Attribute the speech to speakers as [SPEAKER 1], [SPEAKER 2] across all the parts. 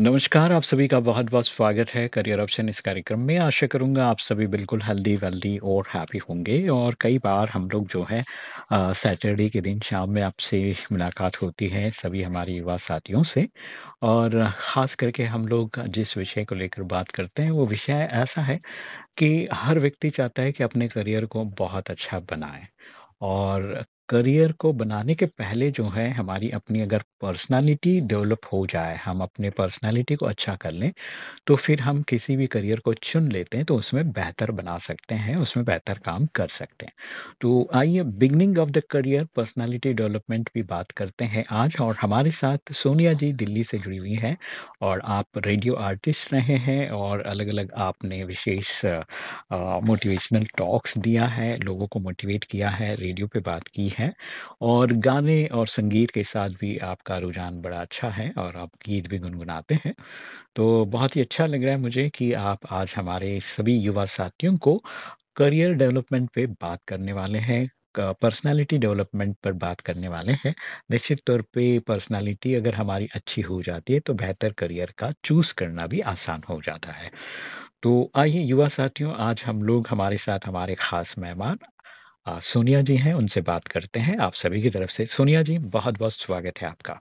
[SPEAKER 1] नमस्कार, आप सभी का बहुत बहुत स्वागत है करियर ऑप्शन इस कार्यक्रम में। आशा करूँगा आप सभी बिल्कुल हेल्दी वेल्दी और हैप्पी होंगे और कई बार हम लोग जो है सैटरडे के दिन शाम में आपसे मुलाकात होती है सभी हमारे युवा साथियों से। और ख़ास करके हम लोग जिस विषय को लेकर बात करते हैं, वो विषय ऐसा है कि हर व्यक्ति चाहता है कि अपने करियर को बहुत अच्छा बनाए। और करियर को बनाने के पहले जो है हमारी अपनी अगर पर्सनालिटी डेवलप हो जाए, हम अपने पर्सनालिटी को अच्छा कर लें तो फिर हम किसी भी करियर को चुन लेते हैं तो उसमें बेहतर बना सकते हैं, उसमें बेहतर काम कर सकते हैं। तो आइए beginning of the career, personality development भी बात करते हैं आज और हमारे साथ सोनिया जी दिल्ली से जुड़ी हुई हैं और आप रेडियो आर्टिस्ट रहे हैं और अलग अलग आपने विशेष मोटिवेशनल टॉक्स दिया है, लोगों को मोटिवेट किया है, रेडियो पे बात की है। है और गाने और संगीत के साथ भी आपका रुझान बड़ा अच्छा है और आप गीत भी गुनगुनाते हैं। तो बहुत ही अच्छा लग रहा है मुझे कि आप आज हमारे सभी युवा साथियों को करियर डेवलपमेंट पे बात करने वाले हैं पर्सनालिटी डेवलपमेंट पर बात करने वाले हैं। निश्चित तौर पे पर्सनालिटी अगर हमारी अच्छी हो जाती है तो बेहतर करियर का चूज़ करना भी आसान हो जाता है। तो आइए युवा साथियों, आज हम लोग हमारे साथ हमारे खास मेहमान सोनिया जी हैं उनसे बात करते हैं। आप सभी की तरफ़ से। सोनिया जी बहुत बहुत स्वागत है आपका।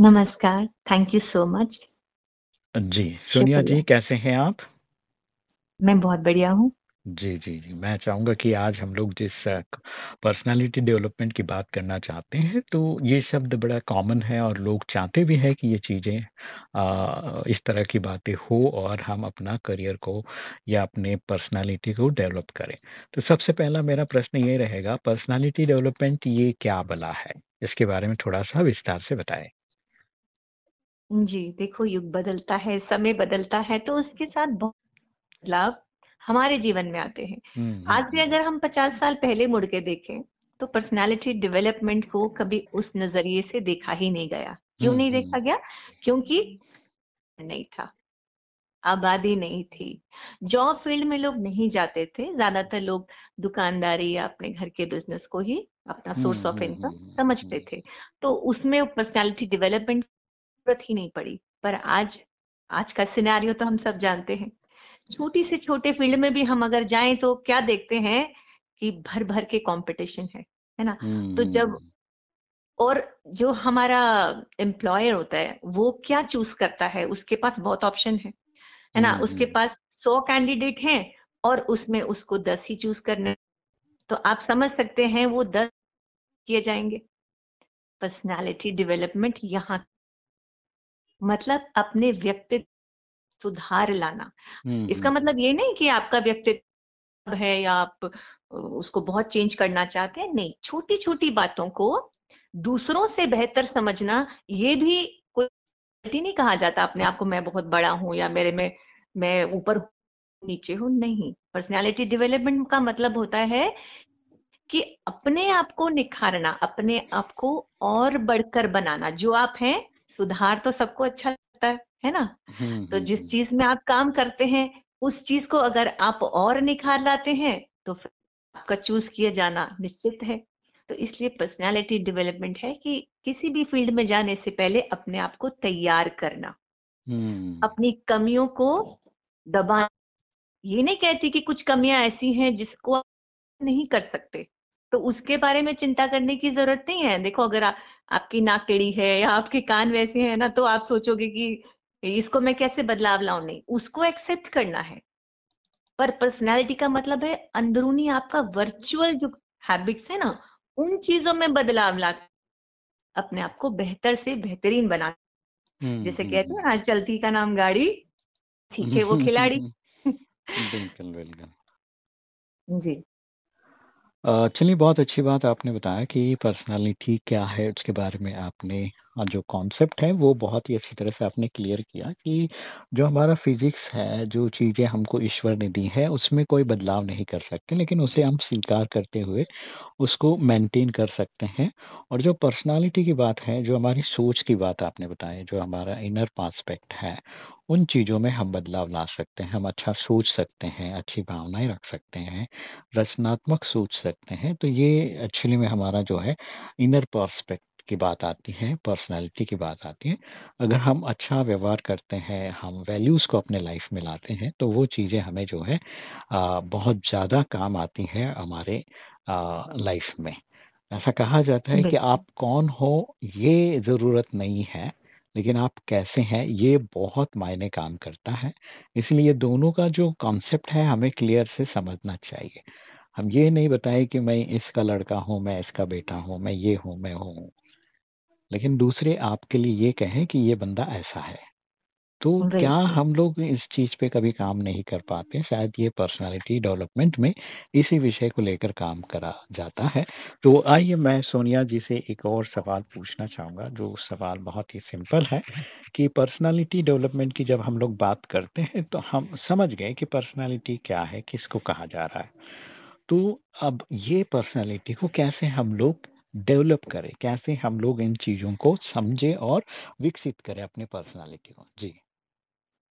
[SPEAKER 2] नमस्कार। थैंक यू सो मच
[SPEAKER 1] जी सोनिया जी कैसे हैं आप?
[SPEAKER 2] मैं बहुत बढ़िया हूँ।
[SPEAKER 1] जी जी जी। मैं चाहूँगा कि आज हम लोग जिस पर्सनालिटी डेवलपमेंट की बात करना चाहते हैं तो ये शब्द बड़ा कॉमन है और लोग चाहते भी हैं कि ये चीज़ें इस तरह की बातें हो और हम अपना करियर को या अपने पर्सनालिटी को डेवलप करें। तो सबसे पहला मेरा प्रश्न ये रहेगा पर्सनालिटी डेवलपमेंट ये क्या बला है? इसके बारे में थोड़ा सा विस्तार से बताएँ।
[SPEAKER 2] जी, देखो, युग बदलता है, समय बदलता है तो उसके साथ बहुत बदलाव हमारे जीवन में आते हैं। हम्म, हम्म, आज भी हम्म। अगर हम पचास साल पहले मुड़ के देखें तो पर्सनालिटी डेवलपमेंट को कभी उस नज़रिए से देखा ही नहीं गया। क्यों नहीं देखा गया? क्योंकि नहीं था आबादी नहीं थी। जॉब फ़ील्ड में लोग नहीं जाते थे ज़्यादातर लोग दुकानदारी या अपने घर के बिज़नेस को ही अपना सोर्स ऑफ़ इनकम समझते थे। तो उसमें पर्सनालिटी डेवलपमेंट ज़रूरत ही नहीं पड़ी। पर आज आज का सिनेरियो तो हम सब जानते हैं। छोटी से छोटे फ़ील्ड में भी हम अगर जाएँ तो क्या देखते हैं कि भर भर के कंपटीशन है है ना? तो जब हम्म। और जो हमारा एम्प्लॉयर होता है वो क्या चूज़ करता है? उसके पास बहुत ऑप्शन है है ना? उसके पास सौ कैंडिडेट हैं और उसमें उसको दस ही चूज़ करने तो आप समझ सकते हैं वो दस किए जाएँगे। पर्सनालिटी डेवलपमेंट यहाँ मतलब अपने व्यक्तित्व सुधार लाना। हम्म, इसका हम्म। मतलब ये नहीं कि आपका व्यक्तित्व है या आप उसको बहुत चेंज करना चाहते हैं। नहीं छोटी छोटी बातों को दूसरों से बेहतर समझना ये भी कोई नहीं कहा जाता अपने आप को मैं बहुत बड़ा हूँ या मेरे में मैं ऊपर नीचे हूँ। नहीं पर्सनालिटी डेवलपमेंट का मतलब होता है कि अपने आप को निखारना अपने आप को और बढ़कर बनाना। जो आप हैं सुधार तो सबको अच्छा लगता है है ना? हम्म, तो जिस हम्म, चीज़ में आप काम करते हैं उस चीज़ को अगर आप और निखार लाते हैं तो आपका चूज़ किया जाना निश्चित है। तो इसलिए पर्सनालिटी डेवलपमेंट है कि किसी भी फ़ील्ड में जाने से पहले अपने आप को तैयार करना। हम्म। अपनी कमियों को दबा ये नहीं कहती कि कुछ कमियाँ ऐसी हैं जिसको आप नहीं कर सकते। तो उसके बारे में चिंता करने की ज़रूरत नहीं है। देखो अगर आ, आपकी नाक टेढ़ी है या आपके कान वैसे हैं ना तो आप सोचोगे कि इसको मैं कैसे बदलाव लाऊं? नहीं उसको एक्सेप्ट करना है। पर पर्सनैलिटी का मतलब है अंदरूनी आपका वर्चुअल जो हैबिट्स है ना उन चीज़ों में बदलाव ला अपने आप को बेहतर से बेहतरीन बना। हम्म, जैसे हम्म, कहते हैं ना चलती का नाम गाड़ी ठीक है वो खिलाड़ी।
[SPEAKER 1] बिल्कुल। बिल्कुल। जी। चलिए, बहुत अच्छी बात आपने बताया कि पर्सनालिटी क्या है, उसके बारे में आपने जो कॉन्सेप्ट है, वो बहुत ही अच्छी तरह से आपने क्लियर किया कि जो हमारा फिजिक्स है, जो चीज़ें हमको ईश्वर ने दी है, उसमें कोई बदलाव नहीं कर सकते, लेकिन उसे हम स्वीकार करते हुए उसको मेंटेन कर सकते हैं। और जो पर्सनालिटी की बात है, जो हमारी सोच की बात आपने बताया जो हमारा इनर पास्पेक्ट है उन चीज़ों में हम बदलाव ला सकते हैं हम अच्छा सोच सकते हैं अच्छी भावनाएँ रख सकते हैं रचनात्मक सोच सकते हैं। तो ये एक्चुअली में हमारा जो है इनर पर्सपेक्ट की बात आती है पर्सनालिटी की बात आती है। अगर हम अच्छा व्यवहार करते हैं हम वैल्यूज़ को अपने लाइफ में लाते हैं तो वो चीज़ें हमें जो है आ, बहुत ज़्यादा काम आती हैं हमारे लाइफ में। ऐसा कहा जाता है कि आप कौन हो ये ज़रूरत नहीं है। लेकिन आप कैसे हैं, ये बहुत मायने काम करता है। इसलिए दोनों का जो कॉन्सेप्ट है, हमें क्लियर से समझना चाहिए। हम ये नहीं बताए कि मैं इसका लड़का हूँ, मैं इसका बेटा हूँ, मैं ये हूँ, मैं हूँ। लेकिन दूसरे आपके लिए ये कहें कि ये बंदा ऐसा है। तो क्या हम लोग इस चीज़ पे कभी काम नहीं कर पाते? शायद ये पर्सनालिटी डेवलपमेंट में इसी विषय को लेकर काम करा जाता है। तो आइए मैं सोनिया जी से एक और सवाल पूछना चाहूँगा जो सवाल बहुत ही सिंपल है कि पर्सनालिटी डेवलपमेंट की जब हम लोग बात करते हैं तो हम समझ गए कि पर्सनालिटी क्या है किसको कहा जा रहा है। तो अब ये पर्सनालिटी को कैसे हम लोग डेवलप करें कैसे हम लोग इन चीज़ों को समझे और विकसित करें अपने पर्सनालिटी को। जी।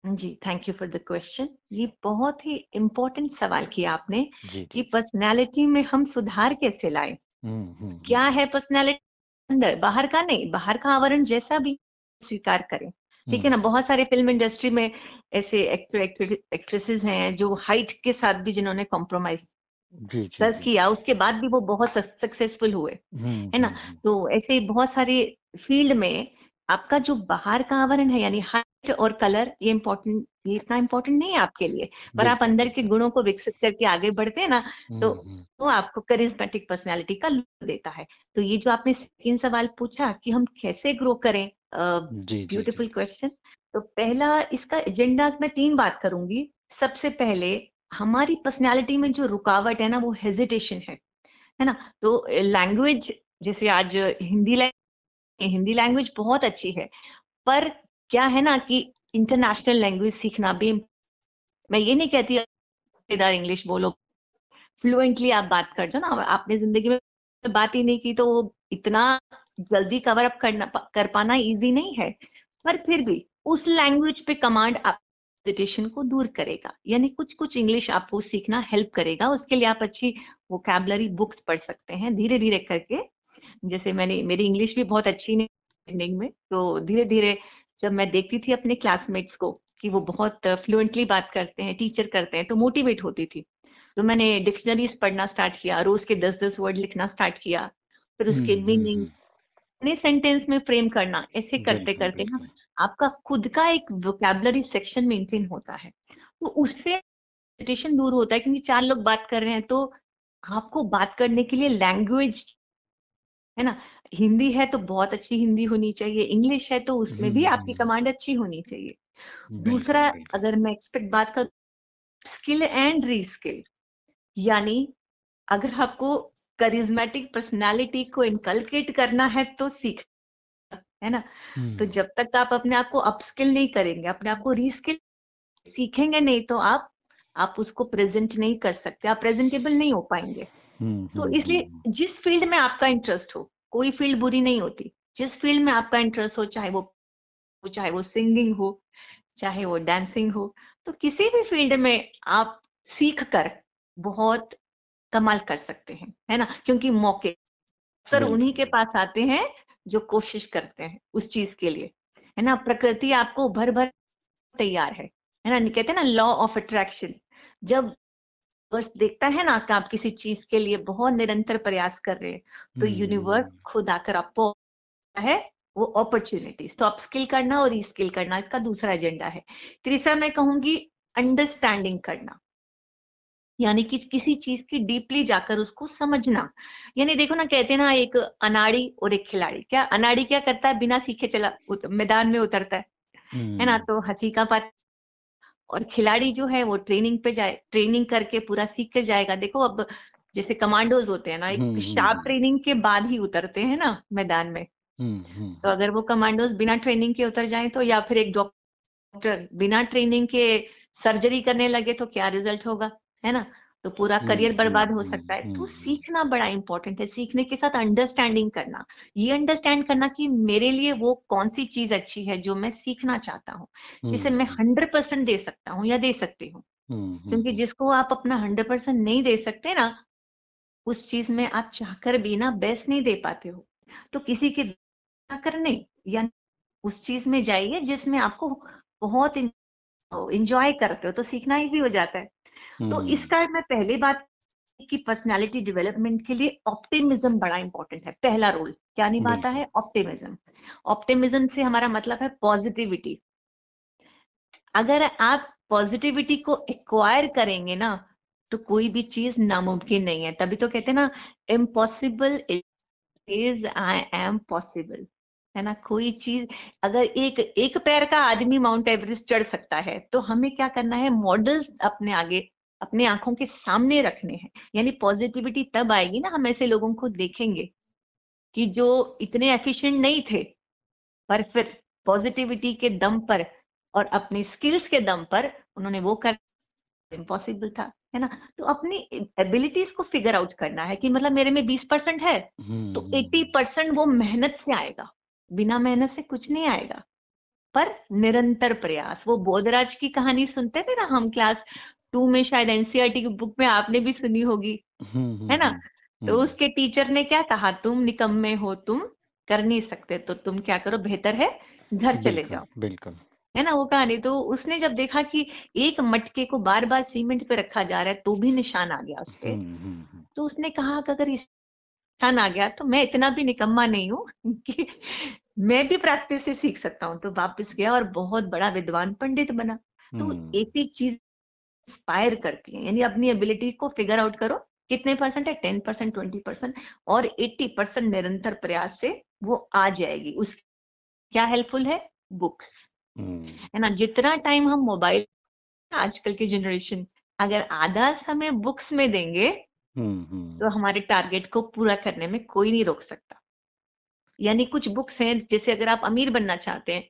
[SPEAKER 2] जी thank you for the question ये बहुत ही इम्पोर्टेंट सवाल किया आपने कि पर्सनालिटी में हम सुधार कैसे लाए? हम्म, हम्म, हम्म। क्या है पर्सनालिटी अंदर? बाहर का नहीं बाहर का आवरण जैसा भी स्वीकार करें। ठीक है ना? बहुत सारे फ़िल्म इंडस्ट्री में ऐसे एक्टर एक्ट्रेसेस हैं जो हाइट के साथ भी जिन्होंने कॉम्प्रोमाइज सर्च किया उसके बाद भी वो बहुत सक्सेसफुल हुए है ना? तो ऐसे ही बहुत सारे फ़ील्ड में आपका जो बाहर का आवरण है यानी हाइट और कलर ये इम्पोर्टेंट ये इतना इम्पोर्टेंट नहीं है आपके लिए। पर आप अंदर के गुणों को विकसित करके आगे बढ़ते हैं ना हम्म, तो हम्म। वो आपको करिज्मेटिक पर्सनालिटी का लुक देता है। तो ये जो आपने तीन सवाल पूछा कि हम कैसे ग्रो करें ब्यूटीफुल क्वेश्चन तो पहला इसका एजेंडा मैं तीन बात करूँगी। सबसे पहले हमारी पर्सनैलिटी में जो रुकावट है ना, वो हेजिटेशन है है ना? तो लैंग्वेज जैसे आज हिंदी लैंग्वेज हिंदी लैंग्वेज बहुत अच्छी है, पर क्या है ना कि इंटरनेशनल लैंग्वेज सीखना भी, मैं ये नहीं कहती इंग्लिश बोलो फ्लुएंटली आप बात कर दो ना आपने ज़िंदगी में बात ही नहीं की तो इतना जल्दी कवर अप करना, कर पाना इजी नहीं है, पर फिर भी उस लैंग्वेज पे कमांड आप मेडिटेशन को दूर करेगा। यानी कुछ कुछ इंग्लिश आपको सीखना हेल्प करेगा उसके लिए आप अच्छी वो कैबलरी बुक्स पढ़ सकते हैं धीरे धीरे करके। जैसे मैंने मेरी इंग्लिश भी बहुत अच्छी नहीं में तो धीरे धीरे जब मैं देखती थी अपने क्लासमेट्स को कि वो बहुत फ्लुएंटली बात करते हैं टीचर करते हैं तो मोटिवेट होती थी। तो मैंने डिक्शनरीज पढ़ना स्टार्ट किया रोज के दस दस वर्ड लिखना स्टार्ट किया फिर उसके मीनिंग हम्म, हम्म, हम्म। अपने सेंटेंस में फ्रेम करना ऐसे करते करते ना आपका खुद का एक वोकेबलरी सेक्शन मेंटेन होता है। तो उससे मेडिटेशन दूर होता है क्योंकि चार लोग बात कर रहे हैं तो आपको बात करने के लिए लैंग्वेज है ना? हिंदी है तो बहुत अच्छी हिंदी होनी चाहिए इंग्लिश है तो उसमें भी आपकी कमांड हम्म। अच्छी होनी चाहिए। दूसरा अगर मैं एक्सपेक्ट बात कर स्किल एंड रीस्किल यानी अगर आपको करिज्मेटिक पर्सनालिटी को इनकलकेट करना है तो सीख है ना? तो हम्म। जब तक आप अपने आप को अपस्किल नहीं करेंगे अपने आप को रीस्किल सीखेंगे नहीं तो आप आप उसको प्रेजेंट नहीं कर सकते आप प्रेजेंटेबल नहीं हो पाएँगे। हम्म, तो हम्म, इसलिए जिस फ़ील्ड में आपका इंटरेस्ट हो कोई फ़ील्ड बुरी नहीं होती जिस फ़ील्ड में आपका इंटरेस्ट हो चाहे वो चाहे वो सिंगिंग हो चाहे वो डांसिंग हो तो किसी भी फ़ील्ड में आप सीख कर बहुत कमाल कर सकते हैं है ना? क्योंकि मौके अक्सर उन्हीं के पास आते हैं जो कोशिश करते हैं उस चीज़ के लिए है ना? प्रकृति आपको भर भर तैयार है है ना? कहते हैं ना लॉ ऑफ़ अट्रैक्शन जब बस देखता है ना कि आप किसी चीज़ के लिए बहुत निरंतर प्रयास कर रहे हैं तो यूनिवर्स हम्म। खुद आकर आपको है वो अपॉर्चुनिटीज़ तो अपस्किल करना और रीस्किल करना इसका दूसरा एजेंडा है। तीसरा मैं कहूँगी अंडरस्टैंडिंग करना। यानी कि किसी चीज़ की डीपली जाकर उसको समझना। यानी देखो ना कहते हैं ना एक अनाड़ी और एक खिलाड़ी। क्या अनाड़ी क्या करता है? बिना सीखे चला मैदान में उतरता है। है ना? हम्म। तो हँसी का बात। और खिलाड़ी जो है वो ट्रेनिंग पे जाए ट्रेनिंग करके पूरा सीख कर जाएगा। देखो अब जैसे कमांडोज होते हैं ना एक शार्प ट्रेनिंग हम्म, हम्म, के बाद ही उतरते हैं ना मैदान में। तो अगर वो कमांडोज बिना ट्रेनिंग के उतर जाए तो या फिर एक डॉक्टर बिना ट्रेनिंग के सर्जरी करने लगे तो क्या रिज़ल्ट होगा? है ना? तो पूरा करियर हम्म, बर्बाद हो हम्म, सकता है। तो हम्म, सीखना बड़ा इंपॉर्टेंट है। सीखने के साथ अंडरस्टैंडिंग करना। ये अंडरस्टैंड करना कि मेरे लिए वो कौन सी चीज़ अच्छी है जो मैं सीखना चाहता हूँ जिसे मैं हंड्रेड परसेंट दे सकता हूँ या दे सकती हूँ। क्योंकि जिसको आप अपना हंड्रेड परसेंट नहीं दे सकते ना उस चीज़ में आप चाहकर भी ना बेस्ट नहीं दे पाते हो। तो किसी के करने या उस चीज़ में जाइए जिसमें आपको बहुत इंजॉय करते हो। तो सीखना ही भी हो जाता है। तो हम्म। इसका मैं पहले बात की पर्सनालिटी डेवलपमेंट के लिए ऑप्टिमिज्म बड़ा इंपॉर्टेंट है पहला रोल क्या निभाता है? ऑप्टिमिज्म ऑप्टिमिज्म से हमारा मतलब है पॉजिटिविटी अगर आप पॉजिटिविटी को एक्वायर करेंगे ना तो कोई भी चीज़ नामुमकिन नहीं है। तभी तो कहते हैं ना impossible is I am possible है ना? कोई चीज़ अगर एक एक पैर का आदमी माउंट एवरेस्ट चढ़ सकता है तो हमें क्या करना है? मॉडल्स अपने आगे अपने आँखों के सामने रखने हैं। यानी पॉजिटिविटी तब आएगी ना हम ऐसे लोगों को देखेंगे कि जो इतने एफिशिएंट नहीं थे पर फिर पॉजिटिविटी के दम पर और अपनी स्किल्स के दम पर उन्होंने वो कर इम्पॉसिबल था है ना? तो अपनी एबिलिटीज को फिगर आउट करना है कि मतलब मेरे में बीस परसेंट है तो एट्टी हम्म। परसेंट वो मेहनत से आएगा बिना मेहनत से कुछ नहीं आएगा। पर निरंतर प्रयास वो बोधराज की कहानी सुनते थे ना हम क्लास टू में शायद एनसीआरटी की बुक में आपने भी सुनी होगी हम्म, है ना? तो उसके टीचर ने क्या कहा तुम निकम्मे हो तुम कर नहीं सकते तो तुम क्या करो बेहतर है घर चले जाओ।
[SPEAKER 1] बिल्कुल।
[SPEAKER 2] है ना वो कहानी? तो उसने जब देखा कि एक मटके को बार बार सीमेंट पे रखा जा रहा है तो भी निशान आ गया उसके हम्म, हम्म, हम्म। तो उसने कहा कि अगर इस निशान आ गया तो मैं इतना भी निकम्मा नहीं हूँ कि मैं भी प्रैक्टिस से सीख सकता हूँ। तो वापस गया और बहुत बड़ा विद्वान पंडित बना। तो एक एक चीज़ इंस्पायर करती है। यानी अपनी एबिलिटी को फिगर आउट करो कितने परसेंट है? टेन परसेंट ट्वेंटी परसेंट और एट्टी परसेंट निरंतर प्रयास से वो आ जाएगी। उस क्या हेल्पफुल है? Books hmm. है ना? जितना टाइम हम मोबाइल आजकल की जनरेशन अगर आधा समय बुक्स में देंगे हम्म, हम्म। तो हमारे टारगेट को पूरा करने में कोई नहीं रोक सकता। यानी कुछ बुक्स हैं जैसे अगर आप अमीर बनना चाहते हैं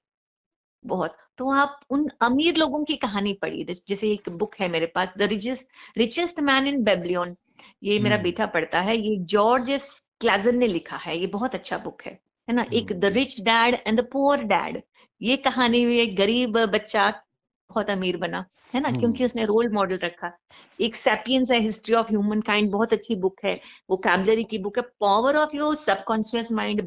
[SPEAKER 2] बहुत। तो आप उन अमीर लोगों की कहानी पढ़िए। जैसे एक बुक है मेरे पास the richest richest man in Babylon. ये मेरा बेटा पढ़ता है। ये जॉर्ज क्लाजन ने लिखा है। ये बहुत अच्छा बुक है है ना? एक the rich dad and the poor dad. ये कहानी हुई एक गरीब बच्चा बहुत अमीर बना है ना? क्योंकि उसने रोल मॉडल रखा। एक सैपियंस है हिस्ट्री ऑफ़ ह्यूमन काइंड बहुत अच्छी बुक है। वो कैबलरी की बुक है। Power of your subconscious mind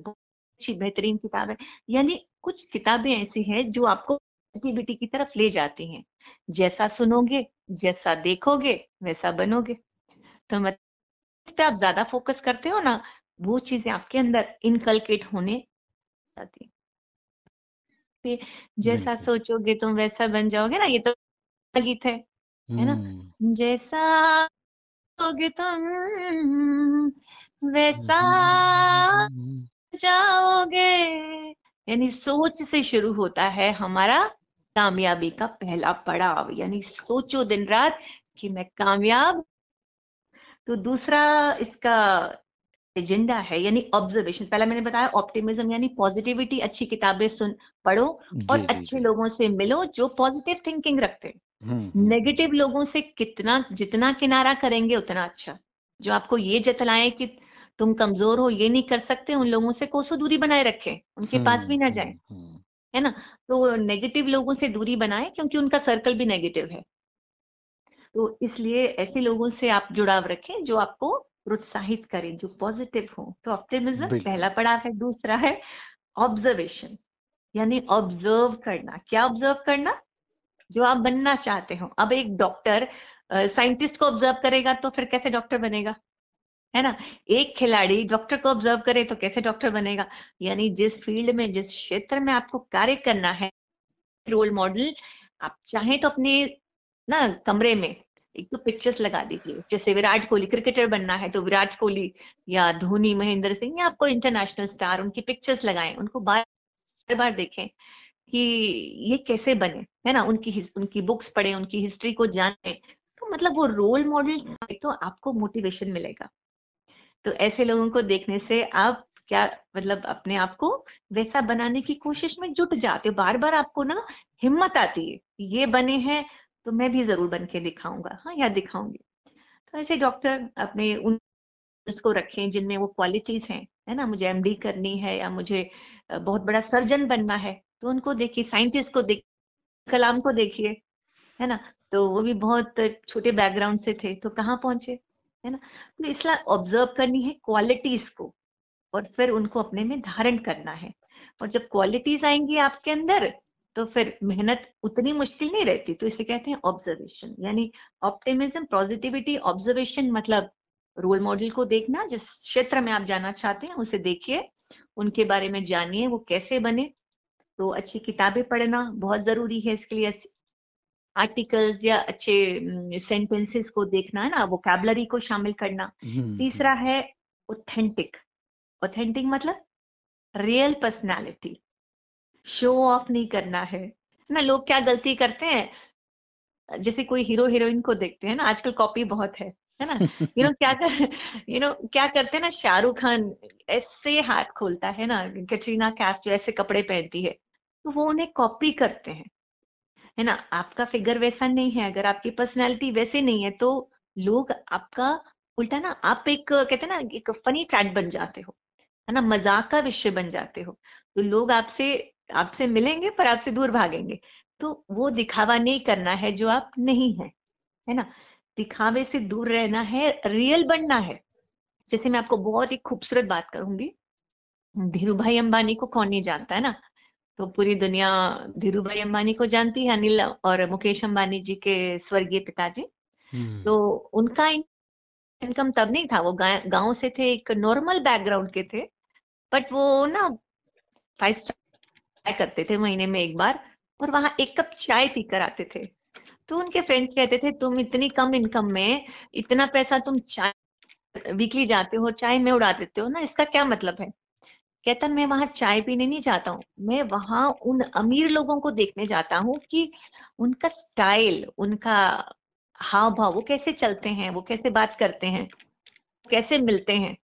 [SPEAKER 2] अच्छी बेहतरीन किताब। है यानी कुछ किताबें ऐसी हैं जो आपको एक्टिविटी की तरफ़ ले जाती हैं। जैसा सुनोगे जैसा देखोगे वैसा बनोगे। तो मतलब आप ज़्यादा फोकस करते हो ना वो चीज़ें आपके अंदर इनकलकेट होने जाती पे जैसा सोचोगे तुम वैसा बन जाओगे ना ये तो गीत है है ना? हम्म। जैसा सोगे तुम वैसा जाओगे? यानी सोच से शुरू होता है हमारा कामयाबी का पहला पड़ाव। यानी सोचो दिन रात कि मैं कामयाब तो दूसरा इसका एजेंडा है यानी ऑब्जर्वेशन पहला मैंने बताया ऑप्टिमिज्म यानी पॉजिटिविटी अच्छी किताबें सुन पढ़ो और जी, अच्छे जी. लोगों से मिलो जो पॉजिटिव थिंकिंग रखते हैं। Negative hmm, hmm. लोगों से कितना जितना किनारा करेंगे उतना अच्छा। जो आपको ये जतलाएँ कि तुम कमज़ोर हो ये नहीं कर सकते उन लोगों से कोसो दूरी बनाए रखें उनके पास भी ना हम्म, जाए है ना? तो नेगेटिव लोगों से दूरी बनाए क्योंकि उनका सर्कल भी नेगेटिव है। तो इसलिए ऐसे लोगों से आप जुड़ाव रखें जो आपको प्रोत्साहित करें जो पॉजिटिव हो। तो ऑप्टिमिज्म पहला पड़ाव है दूसरा है ऑब्जर्वेशन यानी ऑब्ज़र्व करना। क्या ऑब्ज़र्व करना? जो आप बनना चाहते हो। अब एक डॉक्टर साइंटिस्ट को ऑब्ज़र्व करेगा तो फिर कैसे डॉक्टर बनेगा? है ना? एक खिलाड़ी डॉक्टर को ऑब्ज़र्व करे तो कैसे डॉक्टर बनेगा? यानी जिस फ़ील्ड में, जिस क्षेत्र में आपको कार्य करना है रोल मॉडल आप चाहें तो अपने, ना, कमरे में एक तो पिक्चर्स लगा दीजिए। जैसे विराट कोहली क्रिकेटर बनना है तो विराट कोहली या धोनी, महेंद्र सिंह या आपको इंटरनेशनल स्टार उनकी पिक्चर्स लगाएँ, उनको बार बार देखें कि ये कैसे बने, है ना? उनकी उनकी बुक्स पढ़े, उनकी हिस्ट्री को जाने। तो मतलब वो रोल मॉडल तो आपको मोटिवेशन मिलेगा। तो ऐसे लोगों को देखने से आप क्या मतलब अपने आप को वैसा बनाने की कोशिश में जुट जाते हो। बार बार आपको ना हिम्मत आती है ये बने हैं तो मैं भी ज़रूर बन के दिखाऊँगा। हाँ या दिखाऊँगी। तो ऐसे डॉक्टर अपने उन को रखें जिनमें वो क्वालिटीज हैं, है ना? मुझे एमडी करनी है या मुझे बहुत बड़ा सर्जन बनना है तो उनको देखिए साइंटिस्ट को देख, कलाम को देखिए, है ना? तो वो भी बहुत छोटे बैकग्राउंड से थे तो कहाँ पहुँचे? है ना? तो इसलिए ऑब्ज़र्व करनी है क्वालिटीज को और फिर उनको अपने में धारण करना है। और जब क्वालिटीज आएँगी आपके अंदर तो फिर मेहनत उतनी मुश्किल नहीं रहती। तो इसे कहते हैं ऑब्जर्वेशन यानी ऑप्टिमिज्म पॉजिटिविटी ऑब्जर्वेशन मतलब रोल मॉडल को देखना। जिस क्षेत्र में आप जाना चाहते हैं, उसे देखिए, उनके बारे में जानिए, वो कैसे बने। तो अच्छी किताबें पढ़ना बहुत ज़रूरी है इसके लिए। आर्टिकल्स या अच्छे सेंटेंसेस को देखना है ना वो कैबलरी को शामिल करना। हम्म, तीसरा हम्म। है ऑथेंटिक ऑथेंटिक मतलब रियल पर्सनालिटी शो ऑफ़ नहीं करना है। ना लोग क्या गलती करते हैं? जैसे कोई हीरो हीरोइन को देखते हैं ना आजकल कॉपी बहुत है है ना? यू नो क्या कर यू नो क्या करते हैं ना शाहरुख खान ऐसे हाथ खोलता है ना कैटरीना कैफ जो ऐसे कपड़े पहनती है तो वो उन्हें कॉपी करते हैं। है ना? आपका फिगर वैसा नहीं है। अगर आपकी पर्सनैलिटी वैसे नहीं है तो लोग आपका उल्टा ना, आप एक, कहते हैं ना, एक फनी ट्रैक बन जाते हो, है ना? मज़ाक का विषय बन जाते हो। तो लोग आपसे आपसे मिलेंगे, पर आपसे दूर भागेंगे। तो वो दिखावा नहीं करना है जो आप नहीं है है ना? दिखावे से दूर रहना है रियल बनना है। जैसे मैं आपको बहुत ही खूबसूरत बात करूँगी। धीरू भाई अंबानी को कौन नहीं जानता, है ना? तो पूरी दुनिया धीरू भाई अंबानी को जानती है अनिल और मुकेश अंबानी जी के स्वर्गीय पिताजी। हम्म। तो उनका इनकम तब नहीं था वो गाँव से थे एक नॉर्मल बैकग्राउंड के थे बट वो ना फाइव स्टार करते थे महीने में एक बार और वहाँ एक कप चाय पीकर आते थे। तो उनके फ्रेंड्स कहते थे तुम इतनी कम इनकम में इतना पैसा तुम चाय वीकली जाते हो चाय में उड़ा देते हो ना इसका क्या मतलब है? कहता मैं वहाँ चाय पीने नहीं जाता हूँ। मैं वहाँ उन अमीर लोगों को देखने जाता हूँ कि उनका स्टाइल उनका हाव भाव वो कैसे चलते हैं, वो कैसे बात करते हैं, कैसे मिलते हैं?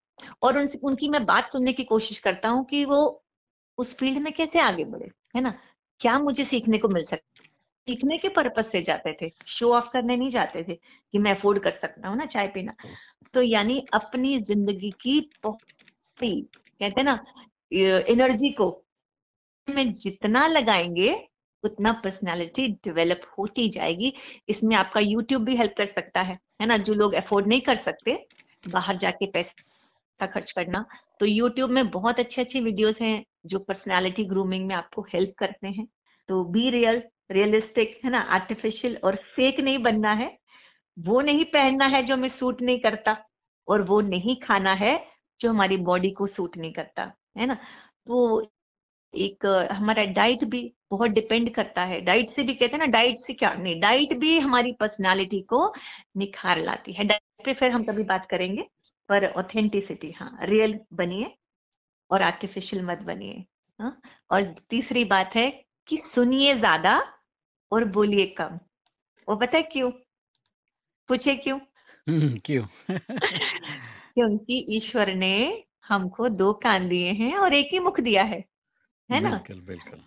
[SPEAKER 2] और उनसे, उनकी मैं बात सुनने की कोशिश करता हूँ कि वो उस फ़ील्ड में कैसे आगे बढ़े, है ना? क्या मुझे सीखने को मिल सकता सीखने के पर्पज से जाते थे शो ऑफ़ करने नहीं जाते थे कि मैं अफोर्ड कर सकता हूँ ना चाय पीना। तो यानी अपनी ज़िंदगी की कहते हैं ना एनर्जी को में जितना लगाएँगे, उतना पर्सनालिटी डेवलप होती जाएगी। इसमें आपका यूट्यूब भी हेल्प कर सकता है है ना? जो लोग अफोर्ड नहीं कर सकते, बाहर जाके पैसा खर्च करना। तो यूट्यूब में बहुत अच्छे अच्छे वीडियोस हैं, जो पर्सनालिटी ग्रूमिंग में आपको हेल्प करते हैं। तो बी रियल रियलिस्टिक है ना? आर्टिफिशियल और फेक नहीं बनना है। वो नहीं पहनना है जो हमें सूट नहीं करता, और वो नहीं खाना है जो हमारी बॉडी को सूट नहीं करता। है ना? तो एक हमारा डाइट भी बहुत डिपेंड करता है। डाइट से भी कहते हैं ना डाइट से क्या? नहीं डाइट भी हमारी पर्सनालिटी को निखार लाती है। डाइट पे फिर हम कभी बात करेंगे पर ऑथेंटिसिटी हाँ रियल बनिए और आर्टिफिशियल मत बनिए हाँ। और तीसरी बात है कि सुनिए ज़्यादा और बोलिए कम। वो पता है क्यों? पूछे क्यों?
[SPEAKER 1] हम्म, क्यों?
[SPEAKER 2] क्योंकि ईश्वर ने हमको दो कान दिए हैं और एक ही मुख दिया है है ना?
[SPEAKER 1] बिल्कुल बिल्कुल।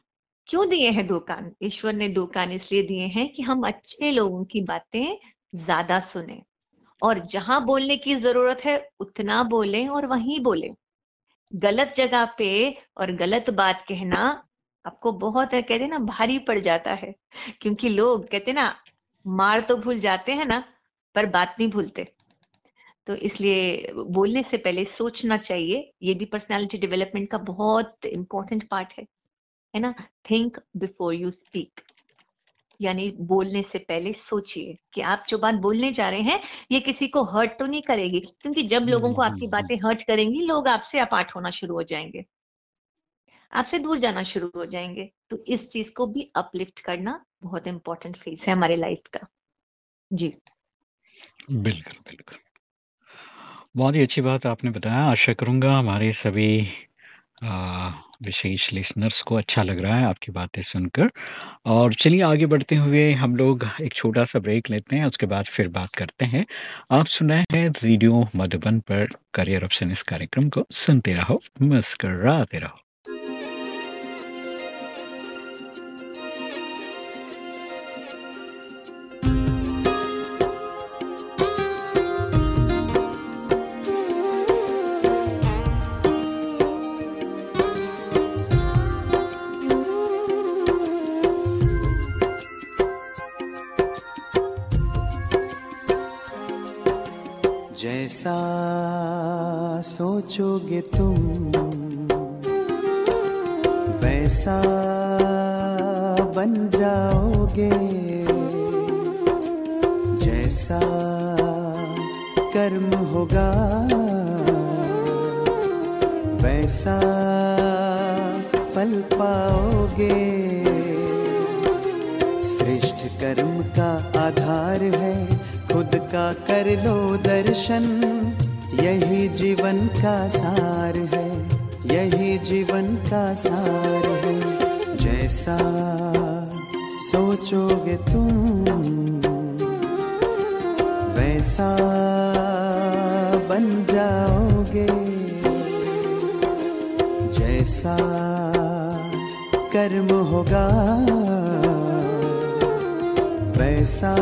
[SPEAKER 2] क्यों दिए हैं दो कान? ईश्वर ने दो कान इसलिए दिए हैं कि हम अच्छे लोगों की बातें ज़्यादा सुने और जहाँ बोलने की ज़रूरत है उतना बोलें और वहीं बोलें। गलत जगह पे और गलत बात कहना आपको बहुत है कहते ना भारी पड़ जाता है क्योंकि लोग कहते ना मार तो भूल जाते हैं ना पर बात नहीं भूलते। तो इसलिए बोलने से पहले सोचना चाहिए। ये भी पर्सनालिटी डेवलपमेंट का बहुत इंपॉर्टेंट पार्ट है है ना? थिंक बिफोर यू स्पीक यानी बोलने से पहले सोचिए कि आप जो बात बोलने जा रहे हैं ये किसी को हर्ट तो नहीं करेगी क्योंकि जब लोगों को आपकी बातें हर्ट करेंगी लोग आपसे अपार्ट होना शुरू हो जाएँगे। आपसे दूर जाना शुरू हो जाएँगे। तो इस चीज़ को भी अपलिफ्ट करना बहुत इंपॉर्टेंट फ़ेज़ है हमारे लाइफ का। जी।
[SPEAKER 1] बिल्कुल बिल्कुल। बहुत ही अच्छी बात आपने बताया। आशा करूँगा हमारे सभी विशेष लिसनर्स को अच्छा लग रहा है आपकी बातें सुनकर। और चलिए आगे बढ़ते हुए हम लोग एक छोटा सा ब्रेक लेते हैं, उसके बाद फिर बात करते हैं। आप सुना है रेडियो मधुबन पर करियर ऑप्शन इस कार्यक्रम को। सुनते रहो, मुस्कराते रहो।
[SPEAKER 3] कैसा सोचोगे तुम? वैसा बन जाओगे। जैसा कर्म होगा, वैसा फल पाओगे। श्रेष्ठ कर्म का आधार है खुद का कर लो दर्शन। यही जीवन का सार है। यही जीवन का सार है। जैसा सोचोगे तुम, वैसा बन जाओगे। जैसा कर्म होगा, वैसा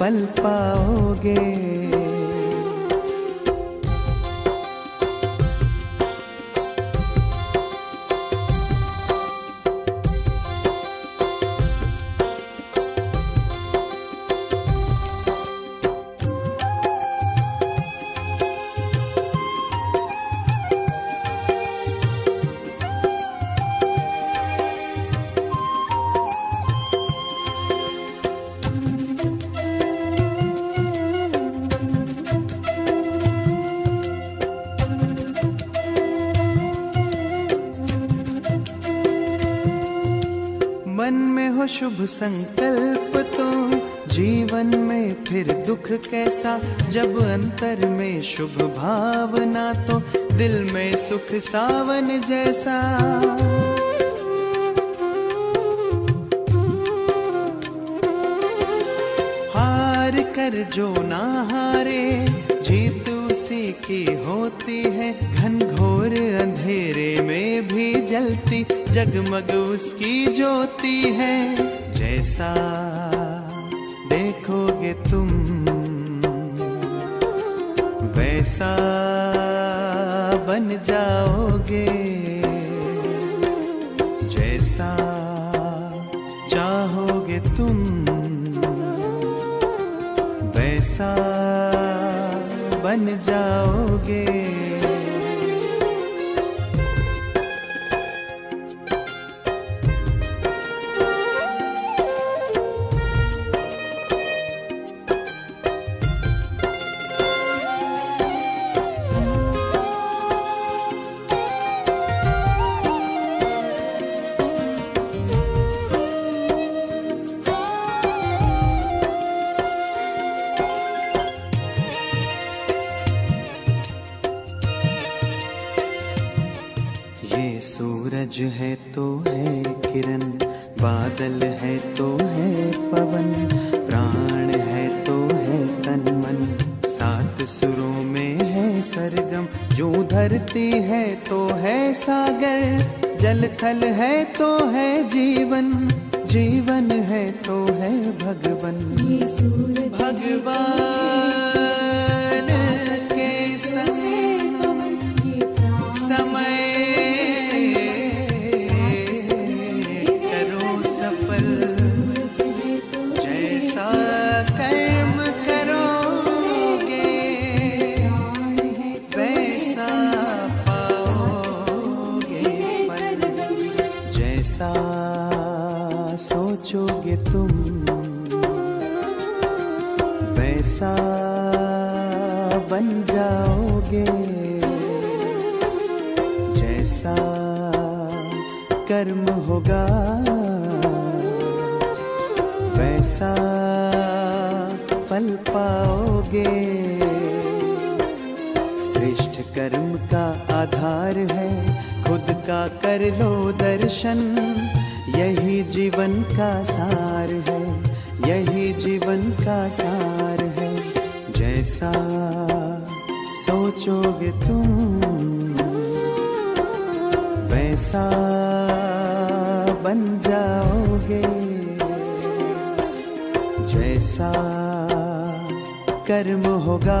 [SPEAKER 3] फल पाओगे। दुख कैसा, जब अंतर में शुभ भावना तो दिल में सुख सावन जैसा। हार कर जो ना हारे, जीत उसी की होती है। घनघोर अंधेरे में भी जलती, जगमग उसकी ज्योति है। जाओगे। कर्म का आधार है, खुद का कर लो दर्शन। यही जीवन का सार है, यही जीवन का सार है। जैसा सोचोगे तुम, वैसा बन जाओगे। जैसा कर्म होगा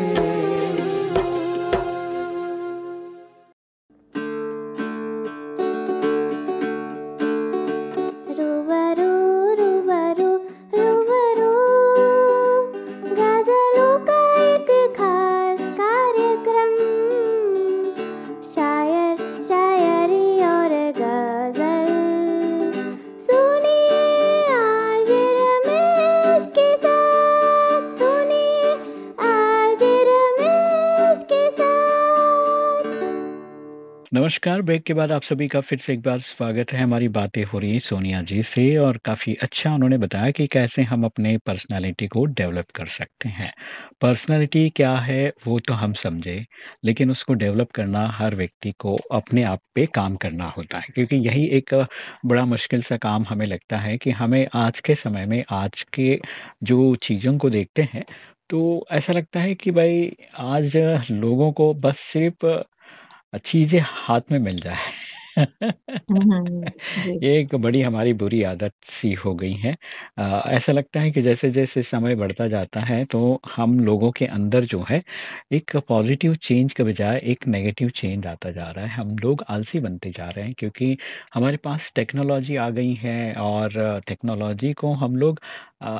[SPEAKER 1] नमस्कार। ब्रेक के बाद आप सभी का फिर से एक बार स्वागत है। हमारी बातें हो रही सोनिया जी से और काफ़ी अच्छा उन्होंने बताया कि कैसे हम अपने पर्सनालिटी को डेवलप कर सकते हैं। पर्सनालिटी क्या है, वो तो हम समझे, लेकिन उसको डेवलप करना हर व्यक्ति को अपने आप पे काम करना होता है। क्योंकि यही एक बड़ा मुश्किल सा काम हमें लगता है कि हमें आज के समय में आज के जो चीज़ों को देखते हैं तो ऐसा लगता है कि भाई आज लोगों को बस सिर्फ़ चीज़ें हाथ में मिल जाए। हम्म, ये एक बड़ी हमारी बुरी आदत सी हो गई है। आ, ऐसा लगता है कि जैसे जैसे समय बढ़ता जाता है तो हम लोगों के अंदर जो है एक पॉजिटिव चेंज के बजाय एक नेगेटिव चेंज आता जा रहा है। हम लोग आलसी बनते जा रहे हैं क्योंकि हमारे पास टेक्नोलॉजी आ गई है और टेक्नोलॉजी को हम लोग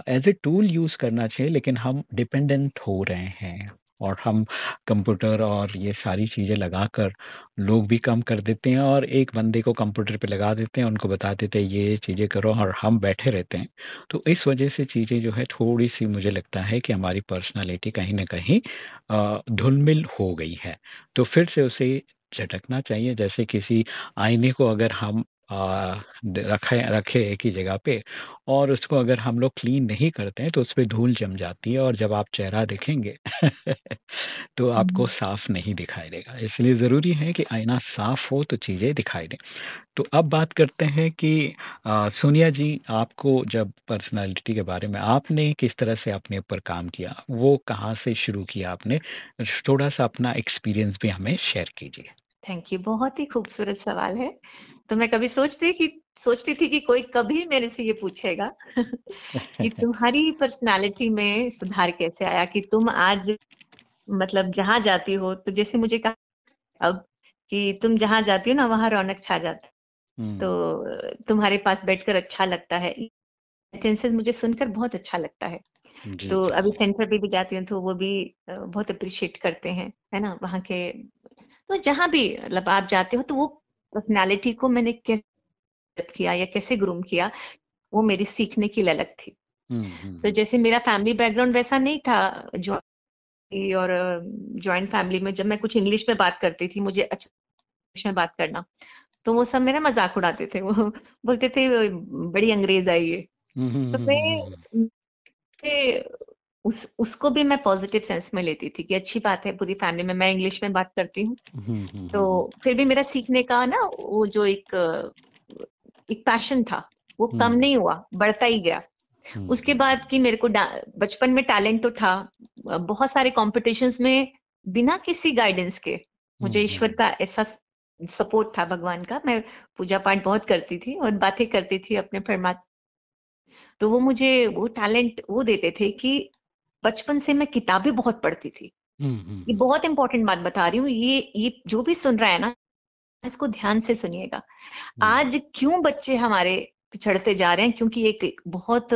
[SPEAKER 1] एज ए टूल यूज़ करना चाहिए लेकिन हम डिपेंडेंट हो रहे हैं। और हम कंप्यूटर और ये सारी चीज़ें लगाकर लोग भी कम कर देते हैं और एक बंदे को कंप्यूटर पे लगा देते हैं, उनको बता देते हैं, ये चीज़ें करो और हम बैठे रहते हैं। तो इस वजह से चीज़ें जो है थोड़ी सी मुझे लगता है कि हमारी पर्सनालिटी कहीं ना कहीं धुलमिल हो गई है। तो फिर से उसे झटकना चाहिए, जैसे किसी आईने को अगर हम रखे रखे एक ही जगह पे और उसको अगर हम लोग क्लीन नहीं करते हैं तो उस पर धूल जम जाती है और जब आप चेहरा देखेंगे तो आपको हम्म। साफ़ नहीं दिखाई देगा। इसलिए ज़रूरी है कि आईना साफ़ हो तो चीज़ें दिखाई दें। तो अब बात करते हैं कि आ, सोनिया जी आपको जब पर्सनालिटी के बारे में आपने किस तरह से अपने ऊपर काम किया वो कहाँ से शुरू किया आपने? थोड़ा सा अपना एक्सपीरियंस भी हमें शेयर कीजिए।
[SPEAKER 2] थैंक यू बहुत ही खूबसूरत सवाल है। तो मैं कभी सोचती कि सोचती थी कि कोई कभी मेरे से ये पूछेगा कि तुम्हारी पर्सनालिटी में सुधार कैसे आया कि तुम आज मतलब जहाँ जाती हो तो जैसे मुझे कहा अब कि तुम जहाँ जाती हो ना वहाँ रौनक छा जाता हम्म। तो तुम्हारे पास बैठकर अच्छा लगता है। सेंसेस मुझे सुनकर बहुत अच्छा लगता है। तो अभी सेंटर पे भी जाती हूँ तो वो भी बहुत अप्रिशिएट करते हैं है ना? वहाँ के तो जहाँ भी मतलब आप जाते हो तो वो पर्सनैलिटी को मैंने कैसे किया या कैसे ग्रूम किया वो मेरी सीखने की ललक थी। हम्म, हम्म। तो जैसे मेरा फैमिली बैकग्राउंड वैसा नहीं था जो और ज्वाइंट फैमिली में जब मैं कुछ इंग्लिश में बात करती थी मुझे अच्छा इंग्लिश में बात करना तो वो सब मेरा मज़ाक उड़ाते थे। वो बोलते थे बड़ी अंग्रेज़ आई है हम्म, तो मैं उस उसको भी मैं पॉजिटिव सेंस में लेती थी कि अच्छी बात है पूरी फैमिली में मैं इंग्लिश में बात करती हूँ। हम्म, हम्म, तो हम्म। फिर भी मेरा सीखने का ना वो जो एक एक पैशन था वो कम नहीं हुआ बढ़ता ही गया। उसके बाद कि मेरे को बचपन में टैलेंट तो था बहुत सारे कॉम्पिटिशन्स में बिना किसी गाइडेंस के मुझे ईश्वर का ऐसा सपोर्ट था भगवान का मैं पूजा पाठ बहुत करती थी और बातें करती थी अपने परमात्मा। तो वो मुझे वो टैलेंट वो देते थे कि बचपन से मैं किताबें बहुत पढ़ती थी। हम्म, हम्म, ये बहुत इंपॉर्टेंट बात बता रही हूँ। ये ये जो भी सुन रहा है ना इसको ध्यान से सुनिएगा। हम्म। आज क्यों बच्चे हमारे पिछड़ते जा रहे हैं? क्योंकि एक बहुत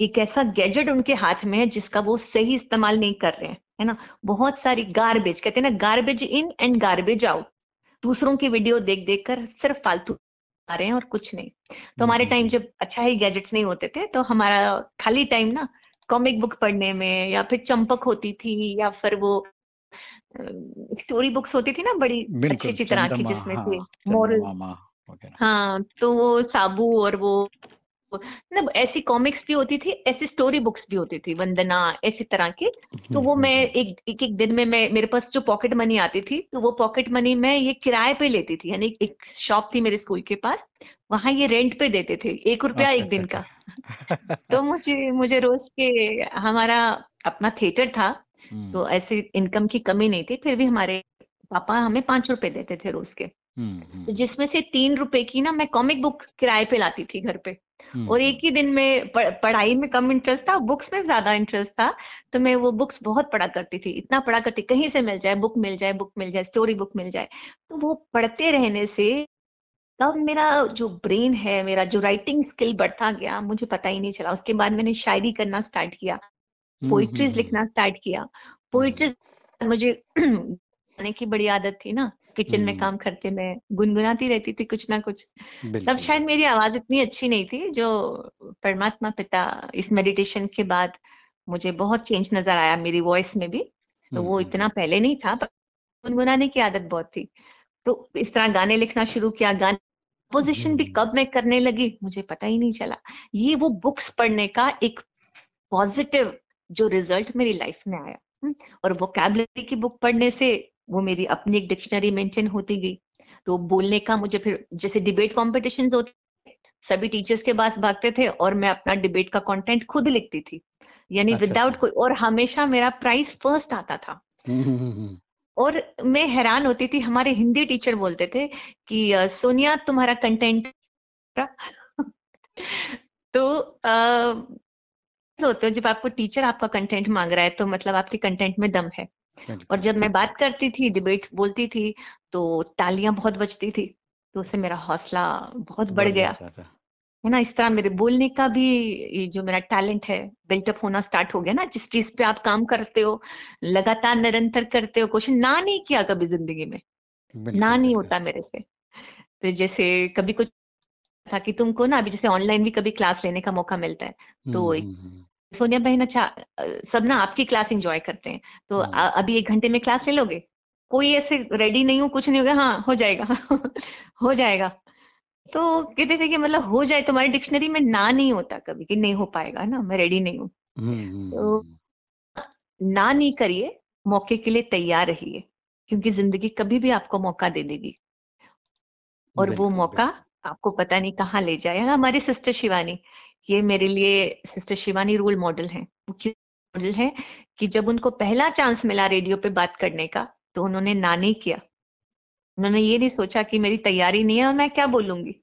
[SPEAKER 2] एक ऐसा गैजेट उनके हाथ में है जिसका वो सही इस्तेमाल नहीं कर रहे हैं है ना? बहुत सारी गार्बेज कहते हैं ना garbage in and garbage out दूसरों की वीडियो देख देख कर सिर्फ़ फालतू आ रहे हैं और कुछ नहीं। तो हमारे टाइम जब अच्छा ही गैजेट्स नहीं होते थे तो हमारा खाली टाइम ना कॉमिक बुक पढ़ने में या फिर चंपक होती थी या फिर वो स्टोरी बुक्स होती थी ना बड़ी अच्छी अच्छी तरह की जिसमें हाँ, से मोरल हाँ तो वो साबू और वो ना ऐसी कॉमिक्स भी होती थी ऐसी स्टोरी बुक्स भी होती थी वंदना ऐसी तरह की। तो वो मैं एक एक एक दिन में मैं मेरे पास जो पॉकेट मनी आती थी तो वो पॉकेट मनी मैं ये किराए पे लेती थी यानी एक शॉप थी मेरे स्कूल के पास वहाँ ये रेंट पे देते थे एक रुपया एक दिन का। तो मुझे मुझे रोज के हमारा अपना थिएटर था हम्म। तो ऐसी इनकम की कमी नहीं थी फिर भी हमारे पापा हमें पाँच रुपए देते थे रोज के। हम्म, तो जिसमें से तीन रुपए की ना मैं कॉमिक बुक किराए पे लाती थी घर पे। और एक ही दिन में पढ़ाई में कम इंटरेस्ट था बुक्स में ज़्यादा इंटरेस्ट था तो मैं वो बुक्स बहुत पढ़ा करती थी। इतना पढ़ा करती कहीं से मिल जाए बुक मिल जाए बुक मिल जाए स्टोरी बुक मिल जाए तो वो पढ़ते रहने से तब मेरा जो ब्रेन है मेरा जो राइटिंग स्किल बढ़ता गया मुझे पता ही नहीं चला। उसके बाद मैंने शायरी करना स्टार्ट किया पोइट्रीज हम्म, हम्म, लिखना स्टार्ट किया। पोइट्रीज मुझे गाने की बड़ी आदत थी ना किचन में हम्म। काम करते मैं गुनगुनाती रहती थी कुछ ना कुछ। तब शायद मेरी आवाज़ इतनी अच्छी नहीं थी जो परमात्मा पिता इस मेडिटेशन के बाद मुझे बहुत चेंज नज़र आया मेरी वॉइस में भी। तो वो इतना पहले नहीं था पर गुनगुनाने की आदत बहुत थी। तो इस तरह गाने लिखना शुरू किया गाने पोजिशन भी कब मैं करने लगी मुझे पता ही नहीं चला। ये वो बुक्स पढ़ने का एक पॉजिटिव जो रिज़ल्ट मेरी लाइफ में आया। हम्म, और वो कैबलरी की बुक पढ़ने से वो मेरी अपनी एक डिक्शनरी मेंटेन होती गई। तो बोलने का मुझे फिर जैसे डिबेट कॉम्पिटिशन होते सभी टीचर्स के पास भागते थे और मैं अपना डिबेट का कंटेंट खुद लिखती थी। यानी विदाउट अच्छा, अच्छा। कोई और हमेशा मेरा प्राइस फ़र्स्ट आता था। हम्म, हम्म, और मैं हैरान होती थी हमारे हिंदी टीचर बोलते थे कि सोनिया तुम्हारा कंटेंट तो आ, तो जब आपको टीचर आपका कंटेंट मांग रहा है तो मतलब आपके कंटेंट में दम है। और जब मैं बात करती थी डिबेट बोलती थी तो तालियाँ बहुत बजती थी तो उससे मेरा हौसला बहुत बढ़ गया। है ना इस तरह मेरे बोलने का भी ये जो मेरा टैलेंट है बिल्टअप होना स्टार्ट हो गया ना जिस चीज़ पे आप काम करते हो लगातार निरंतर करते हो क्वेश्चन ना नहीं किया कभी ज़िंदगी में। ना नहीं होता मेरे से। तो जैसे कभी कुछ था कि तुमको ना अभी जैसे ऑनलाइन भी कभी क्लास लेने का मौका मिलता है तो हम्म, हम्म, हम्म। सोनिया बहन अच्छा सब ना आपकी क्लास एंजॉय करते हैं। तो अभी एक घंटे में क्लास ले लोगे? कोई ऐसे रेडी नहीं हूँ कुछ नहीं होगा हाँ हो जाएगा। हो जाएगा। तो कहते थे कि मतलब हो जाए तुम्हारी डिक्शनरी में ना नहीं होता कभी कि नहीं हो पाएगा ना मैं रेडी नहीं हूँ। हम्म, हम्म, तो हम्म। ना नहीं करिए मौके के लिए तैयार रहिए क्योंकि ज़िंदगी कभी भी आपको मौका दे देगी। और वो मौका आपको पता नहीं कहाँ ले जाए हमारी सिस्टर शिवानी ये मेरे लिए सिस्टर शिवानी रोल मॉडल है। मुख्य मॉडल है कि जब उनको पहला चांस मिला रेडियो पे बात करने का तो उन्होंने ना नहीं किया। उन्होंने ये नहीं सोचा कि मेरी तैयारी नहीं है और मैं क्या बोलूँगी?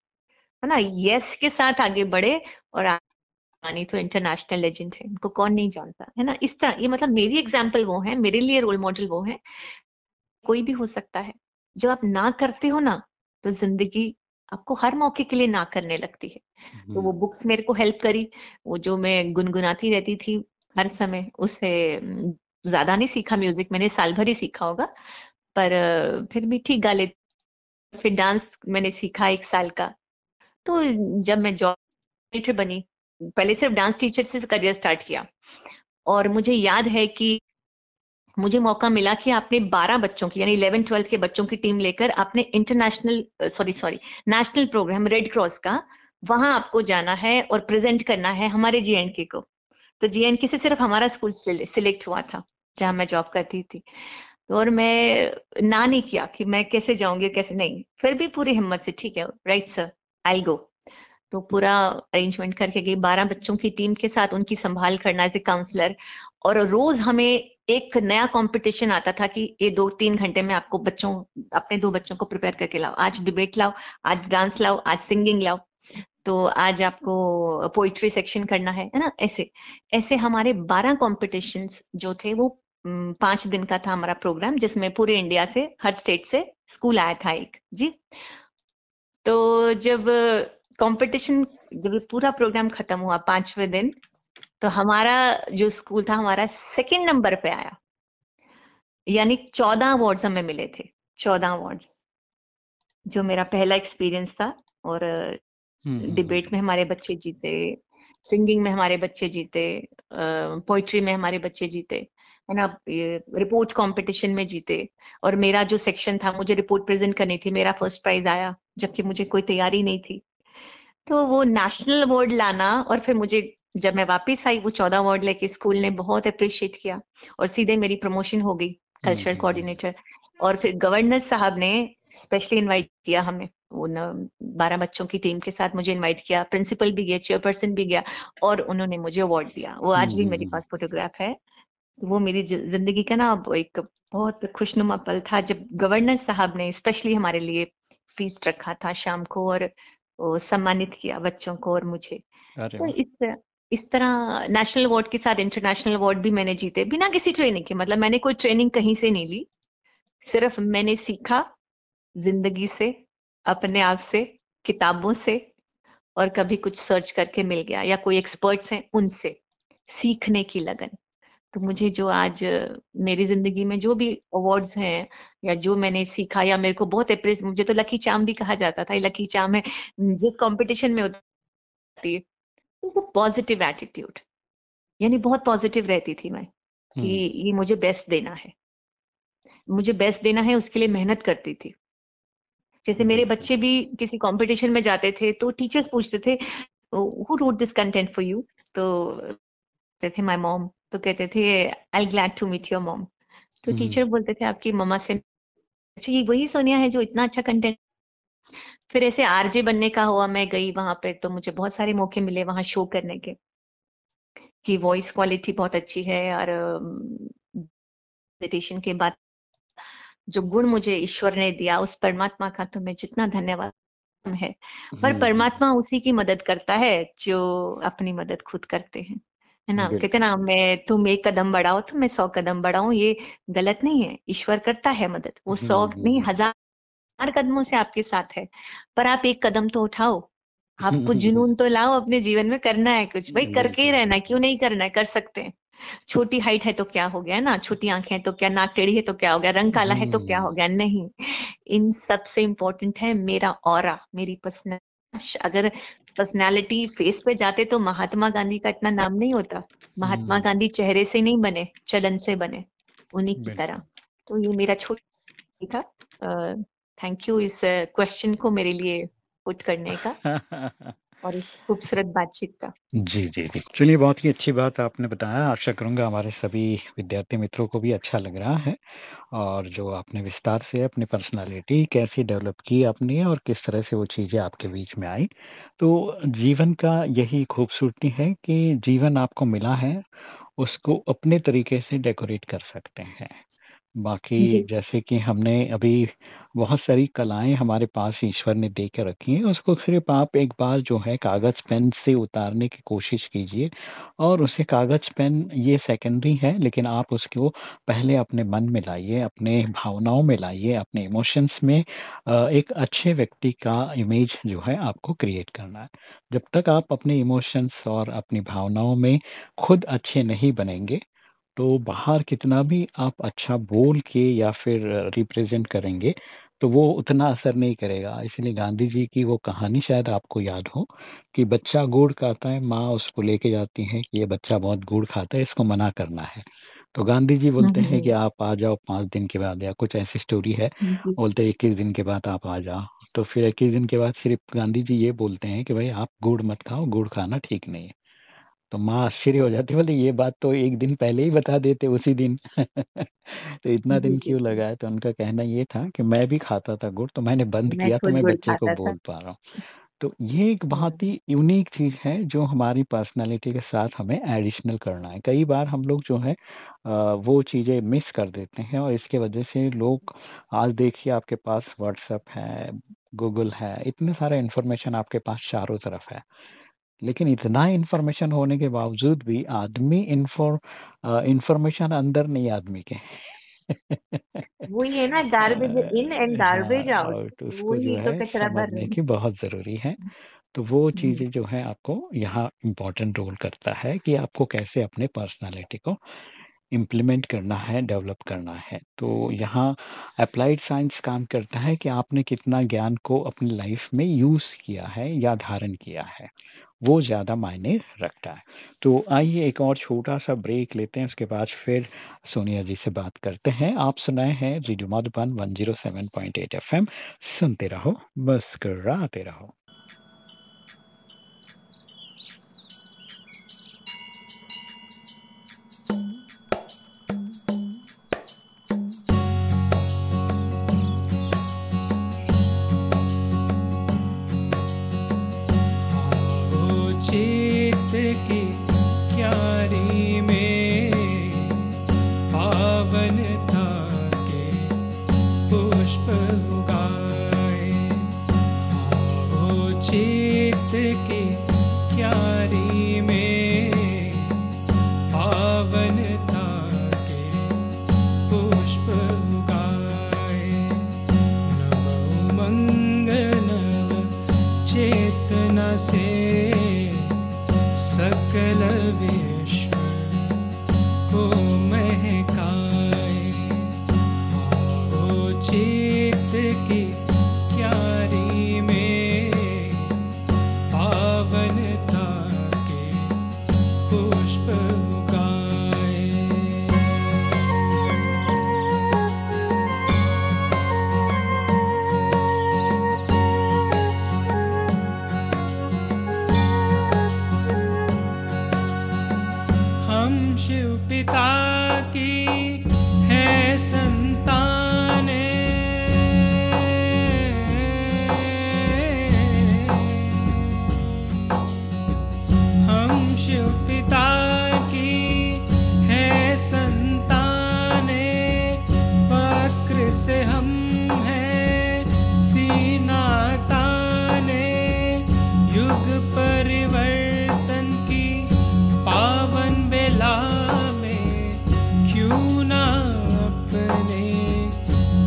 [SPEAKER 2] है ना? यस के साथ आगे बढ़े और आनी तो इंटरनेशनल लेजेंड है। उनको कौन नहीं जानता? है ना? इस तरह, ये मतलब मेरी एग्ज़ाम्पल वो है, मेरे लिए रोल मॉडल वो है। कोई भी हो सकता है। जब आप ना करते हो ना तो ज़िंदगी आपको हर मौके के लिए ना करने लगती है। तो वो बुक्स मेरे को हेल्प करी। वो जो मैं गुनगुनाती रहती थी हर समय, उससे ज़्यादा नहीं सीखा म्यूज़िक मैंने साल भर ही सीखा होगा। पर फिर भी ठीक गा लेती फिर डांस मैंने सीखा एक साल का। तो जब मैं जॉब टीचर बनी, पहले सिर्फ़ डांस टीचर से करियर स्टार्ट किया। और मुझे याद है कि मुझे मौका मिला कि आपने 12 बच्चों की, यानी इलेवन ट्वेल्थ के बच्चों की टीम लेकर आपने international sorry sorry national programme Red Cross का वहाँ आपको जाना है और प्रेजेंट करना है हमारे जीएनके को। तो जीएनके से सिर्फ़ हमारा स्कूल सिलेक्ट हुआ था, जहाँ मैं जॉब करती थी। और मैं ना नहीं किया कि मैं कैसे जाऊँगी कैसे नहीं। फिर भी पूरी हिम्मत से, ठीक है राइट सर आई गो तो पूरा अरेंजमेंट करके गई। बारह बच्चों की टीम के साथ उनकी संभाल करना एज ए काउंसलर और रोज हमें एक नया कंपटीशन आता था कि ये दो तीन घंटे में आपको बच्चों, अपने दो बच्चों को प्रिपेयर करके लाओ। आज डिबेट लाओ, आज डांस लाओ, आज सिंगिंग लाओ। तो आज आपको पोइट्री सेक्शन करना है है ना? ऐसे ऐसे हमारे बारह कॉम्पिटिशन जो थे वो पाँच दिन का था हमारा प्रोग्राम जिसमें पूरे इंडिया से, हर स्टेट से स्कूल आया था एक, जी। तो जब कंपटीशन जब पूरा प्रोग्राम खत्म हुआ पाँचवें दिन तो हमारा जो स्कूल था, हमारा सेकंड नंबर पे आया। यानी चौदह अवार्ड हमें मिले थे, चौदह अवार्ड जो मेरा पहला एक्सपीरियंस था और डिबेट हम्म, में हमारे बच्चे जीते सिंगिंग में हमारे बच्चे जीते पोइट्री में हमारे बच्चे जीते है ना रिपोर्ट कंपटीशन में जीते। और मेरा जो सेक्शन था मुझे रिपोर्ट प्रेजेंट करनी थी मेरा फ़र्स्ट प्राइज आया जबकि मुझे कोई तैयारी नहीं थी। तो वो नेशनल अवार्ड लाना और फिर मुझे जब मैं वापस आई वो चौदह अवार्ड लेके स्कूल ने बहुत अप्रिशिएट किया और सीधे मेरी प्रमोशन हो गई कल्चरल कोऑर्डिनेटर और फिर गवर्नर साहब ने स्पेशली इनवाइट किया हमें। वो बारह बच्चों की टीम के साथ मुझे इनवाइट किया प्रिंसिपल भी गया चेयरपर्सन भी गया और उन्होंने मुझे अवार्ड दिया। वो आज भी मेरे पास फोटोग्राफ है। वो मेरी ज़िंदगी का ना एक बहुत खुशनुमा पल था जब गवर्नर साहब ने स्पेशली हमारे लिए फीस्ट रखा था शाम को और सम्मानित किया बच्चों को और मुझे। तो इस इस तरह नेशनल अवार्ड के साथ इंटरनेशनल अवार्ड भी मैंने जीते। बिना किसी ट्रेनिंग के मतलब मैंने कोई ट्रेनिंग कहीं से नहीं ली। सिर्फ़ मैंने सीखा ज़िंदगी से अपने आप से किताबों से और कभी कुछ सर्च करके मिल गया या कोई एक्सपर्ट्स हैं उनसे सीखने की लगन। तो मुझे जो आज मेरी ज़िंदगी में जो भी अवार्ड्स हैं या जो मैंने सीखा या मेरे को बहुत अप्रेस मुझे तो लकी चाम भी कहा जाता था। लकी चाम है जिस कंपटीशन में होती है तो पॉजिटिव एटीट्यूड यानी बहुत पॉजिटिव रहती थी मैं कि हम्म। ये मुझे बेस्ट देना है। मुझे बेस्ट देना है उसके लिए मेहनत करती थी। जैसे मेरे बच्चे भी किसी कंपटीशन में जाते थे तो टीचर्स पूछते थे who wrote this content for you तो कहते थे माई मॉम तो कहते थे I glad to meet your mom तो टीचर हम्म। बोलते थे आपकी मम्मा से अच्छा ये वही सोनिया है जो इतना अच्छा कंटेंट फिर ऐसे आरजे बनने का हुआ मैं गई वहाँ पे तो मुझे बहुत सारे मौके मिले वहाँ शो करने के। कि वॉइस क्वालिटी बहुत अच्छी है और मेडिटेशन के बाद जो गुण मुझे ईश्वर ने दिया उस परमात्मा का तो मैं जितना धन्यवाद है पर हम्म। परमात्मा उसी की मदद करता है जो अपनी मदद खुद करते हैं है ना? कहते ना मैं तुम एक कदम बढ़ाओ तो मैं सौ कदम बढ़ाऊं ये गलत नहीं है। ईश्वर करता है मदद। वो सौ हम्म, नहीं हम्म। हज़ार कदमों से आपके साथ है। पर आप एक कदम तो उठाओ। आपको जुनून तो लाओ अपने जीवन में करना है कुछ। भाई करके ही रहना क्यों नहीं करना है? कर सकते हैं। छोटी हाइट है तो क्या हो गया ना? छोटी आँखें है तो क्या? नाक टेढ़ी है तो क्या हो गया? रंग काला है तो क्या हो गया? नहीं। इन सबसे इम्पोर्टेंट है मेरा और मेरी पर्सनल अगर पर्सनालिटी फेस पे जाते तो महात्मा गांधी का इतना नाम नहीं होता। महात्मा हम्म। गांधी चेहरे से नहीं बने चलन से बने उन्हीं की तरह। तो ये मेरा छोटा था। थैंक यू इस क्वेश्चन को मेरे लिए पुट करने का। और इस खूबसूरत बातचीत का।
[SPEAKER 1] जी जी जी। चलिए, बहुत ही अच्छी बात आपने बताया। आशा करूँगा हमारे सभी विद्यार्थी मित्रों को भी अच्छा लग रहा है और जो आपने विस्तार से अपनी पर्सनालिटी कैसी डेवलप की आपने और किस तरह से वो चीज़ें आपके बीच में आई तो जीवन का यही खूबसूरती है कि जीवन आपको मिला है, उसको अपने तरीके से डेकोरेट कर सकते हैं। बाकी जैसे कि हमने अभी बहुत सारी कलाएँ हमारे पास ईश्वर ने दे के रखी हैं उसको सिर्फ़ आप एक बार जो है कागज़ पेन से उतारने की कोशिश कीजिए और उसे कागज़ पेन ये सेकेंडरी है लेकिन आप उसको पहले अपने मन में लाइए अपने भावनाओं में लाइए अपने इमोशंस में एक अच्छे व्यक्ति का इमेज जो है आपको क्रिएट करना है। जब तक आप अपने इमोशंस और अपनी भावनाओं में खुद अच्छे नहीं बनेंगे तो बाहर कितना भी आप अच्छा बोल के या फिर रिप्रेजेंट करेंगे तो वो उतना असर नहीं करेगा। इसलिए गांधी जी की वो कहानी शायद आपको याद हो कि बच्चा गुड़ खाता है माँ उसको लेके जाती है कि ये बच्चा बहुत गुड़ खाता है इसको मना करना है। तो गांधी जी बोलते हैं कि आप आ जाओ पाँच दिन के बाद या कुछ ऐसी स्टोरी है बोलते हैं इक्कीस दिन के बाद आप आ जाओ। तो फिर इक्कीस दिन के बाद सिर्फ़ गांधी जी ये बोलते हैं कि भाई आप गुड़ मत खाओ गुड़ खाना ठीक नहीं है। तो माँ आश्चर्य हो जाती बोले ये बात तो एक दिन पहले ही बता देते उसी दिन। तो इतना दिन क्यों लगा है तो उनका कहना ये था कि मैं भी खाता था गुड़ तो मैंने बंद मैं किया तो मैं बच्चे को बोल पा रहा हूँ। तो ये एक बहुत ही। यूनिक चीज़ है जो हमारी पर्सनालिटी के साथ हमें एडिशनल करना है। कई बार हम लोग जो है वो चीज़ें मिस कर देते हैं और इसके वजह से लोग आज देखिए आपके पास व्हाट्सएप है गूगल है इतने सारे इन्फॉर्मेशन आपके पास चारों तरफ़ है। लेकिन इतना इन्फॉर्मेशन होने के बावजूद भी आदमी इन्फॉर इंफॉर्मेशन अंदर नहीं आदमी के
[SPEAKER 2] वही है ना garbage in and garbage out
[SPEAKER 1] जो तो है समझने की बहुत ज़रूरी है। तो वो हम्म। चीज़ें जो है आपको यहाँ इम्पोर्टेंट रोल करता है कि आपको कैसे अपने पर्सनालिटी को इम्प्लीमेंट करना है डेवलप करना है। तो यहाँ अप्लाइड साइंस काम करता है कि आपने कितना ज्ञान को अपनी लाइफ में यूज़ किया है या धारण किया है। वो ज़्यादा मायने रखता है। तो आइए एक और छोटा सा ब्रेक लेते हैं, उसके बाद फिर सोनिया जी से बात करते हैं। आप सुनाए हैं रेडियो मधुबन 107.8 एफएम सुनते रहो बस कर रहो।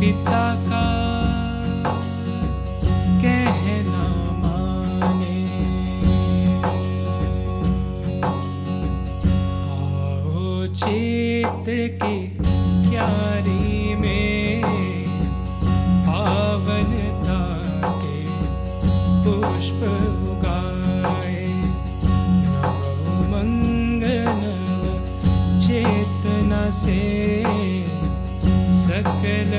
[SPEAKER 4] पिता का कहना माने। आओ चित की क्यारी में पावनता के पुष्प उगाए। नव चेतना से सकल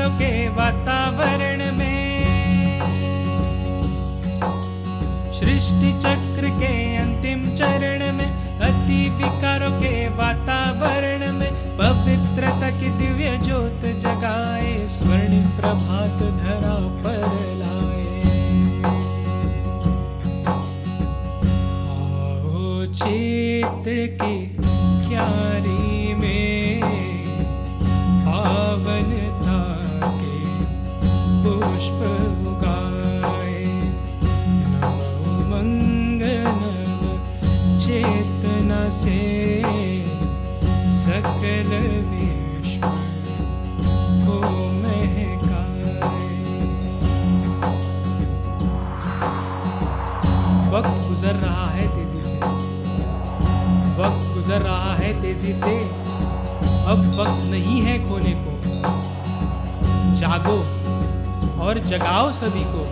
[SPEAKER 4] विकारों के वातावरण में। सृष्टि चक्र के अंतिम चरण में, अति विकारों के वातावरण में, पवित्रता की दिव्य ज्योत जगाए, स्वर्ण प्रभात धरा पर लाए। आओ चित की क्यारी से सकल विश्व को वक्त गुजर रहा है तेज़ी से। वक्त गुजर रहा है तेज़ी से। अब वक्त नहीं है खोने को। जागो और जगाओ सभी को।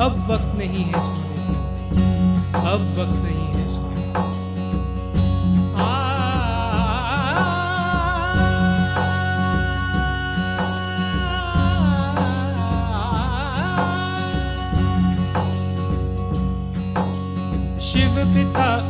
[SPEAKER 4] अब वक्त नहीं है सोने को। अब वक्त नहीं है।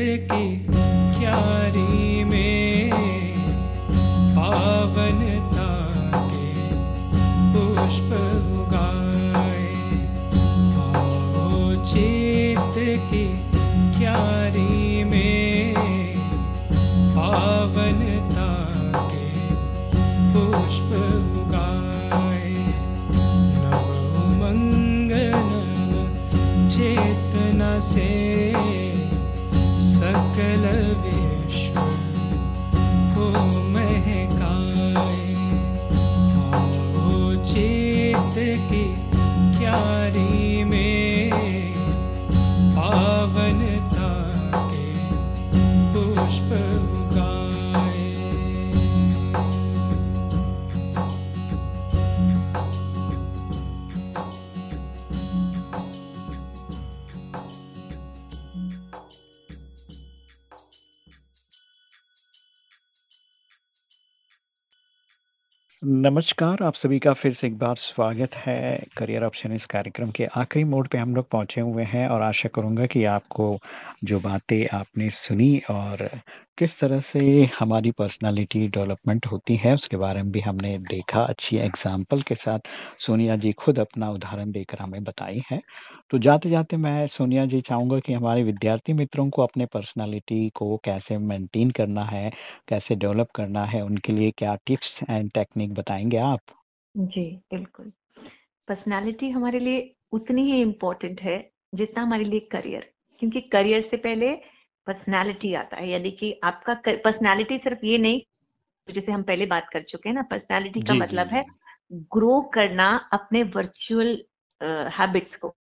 [SPEAKER 4] की क्यारी में पावनता के पुष्प उगाए। आओ चित की क्यारी में पावनता के पुष्प them
[SPEAKER 1] नमस्कार, आप सभी का फिर से एक बार स्वागत है करियर ऑप्शन इस कार्यक्रम के आखिरी मोड पे हम लोग पहुँचे हुए हैं और आशा करूँगा कि आपको जो बातें आपने सुनी और किस तरह से हमारी पर्सनालिटी डेवलपमेंट होती है, उसके बारे में भी हमने देखा, अच्छी एग्ज़ाम्पल के साथ सोनिया जी खुद अपना उदाहरण देकर हमें बताई है। तो जाते जाते मैं सोनिया जी चाहूँगा कि हमारे विद्यार्थी मित्रों को अपने पर्सनालिटी को कैसे मेंटेन करना है, कैसे डेवलप करना है, उनके लिए क्या टिप्स एंड टेक्निक बताएँगे आप?
[SPEAKER 2] जी बिल्कुल। पर्सनालिटी हमारे लिए उतनी ही इम्पोर्टेंट है जितना हमारे लिए करियर क्योंकि करियर से पहले पर्सनालिटी आता है यानी कि आपका पर्सनालिटी सिर्फ़ ये नहीं जैसे हम पहले बात कर चुके हैं ना पर्सनालिटी का मतलब है ग्रो करना अपने वर्चुअल हैबिट्स को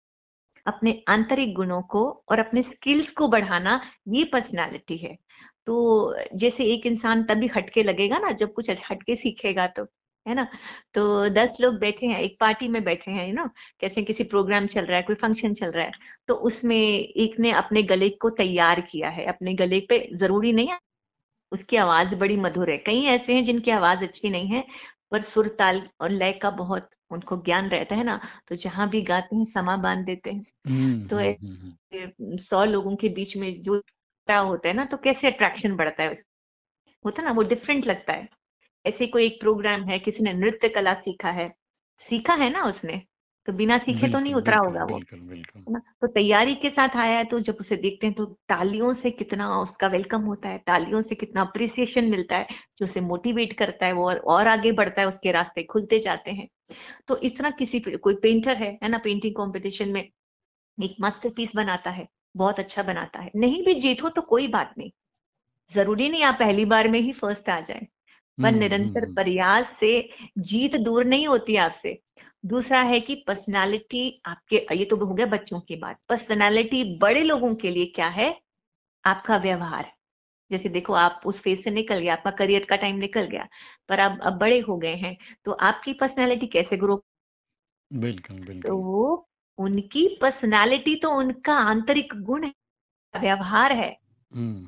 [SPEAKER 2] अपने आंतरिक गुणों को और अपने स्किल्स को बढ़ाना ये पर्सनालिटी है। तो जैसे एक इंसान तभी हटके लगेगा ना जब कुछ हटके सीखेगा तो। है ना? तो दस लोग बैठे हैं एक पार्टी में बैठे हैं ना कैसे किसी प्रोग्राम चल रहा है कोई फ़ंक्शन चल रहा है तो उसमें एक ने अपने गले को तैयार किया है अपने गले पे ज़रूरी नहीं है उसकी आवाज़ बड़ी मधुर है। कई ऐसे हैं जिनकी आवाज़ अच्छी नहीं है पर सुर ताल और लय का बहुत उनको ज्ञान रहता है ना तो जहाँ भी गाते हैं समा बाँध देते हैं। हम्म, तो हम्म, हम्म, सौ लोगों के बीच में जो होता है ना तो कैसे अट्रैक्शन बढ़ता है? होता है ना वो डिफरेंट लगता है। ऐसे कोई एक प्रोग्राम है किसी ने नृत्य कला सीखा है। सीखा है ना उसने? तो बिना सीखे तो नहीं उतरा होगा वो। है ना? तो तैयारी के साथ आया है तो जब उसे देखते हैं तो तालियों से कितना उसका वेलकम होता है तालियों से कितना अप्रिसिएशन मिलता है जो उसे मोटिवेट करता है वो और, और आगे बढ़ता है उसके रास्ते खुलते जाते हैं। तो इस तरह किसी कोई पेंटर है है ना पेंटिंग कॉम्पिटिशन में एक मास्टर बनाता है बहुत अच्छा बनाता है। नहीं भी जीतो तो कोई बात नहीं। ज़रूरी नहीं आप पहली बार में ही फ़र्स्ट आ जाए। पर हम्म, निरंतर हम्म, हम्म। प्रयास से जीत दूर नहीं होती आपसे। दूसरा है कि पर्सनालिटी आपके ये तो हो गया बच्चों की बात। पर्सनालिटी बड़े लोगों के लिए क्या है? आपका व्यवहार। जैसे देखो आप उस फ़ेज़ से निकल गया आपका करियर का टाइम निकल गया पर आप अब बड़े हो गए हैं तो आपकी पर्सनालिटी कैसे ग्रो
[SPEAKER 1] बिल्कुल बिल्कुल।
[SPEAKER 2] तो वो उनकी पर्सनालिटी तो उनका आंतरिक गुण है व्यवहार है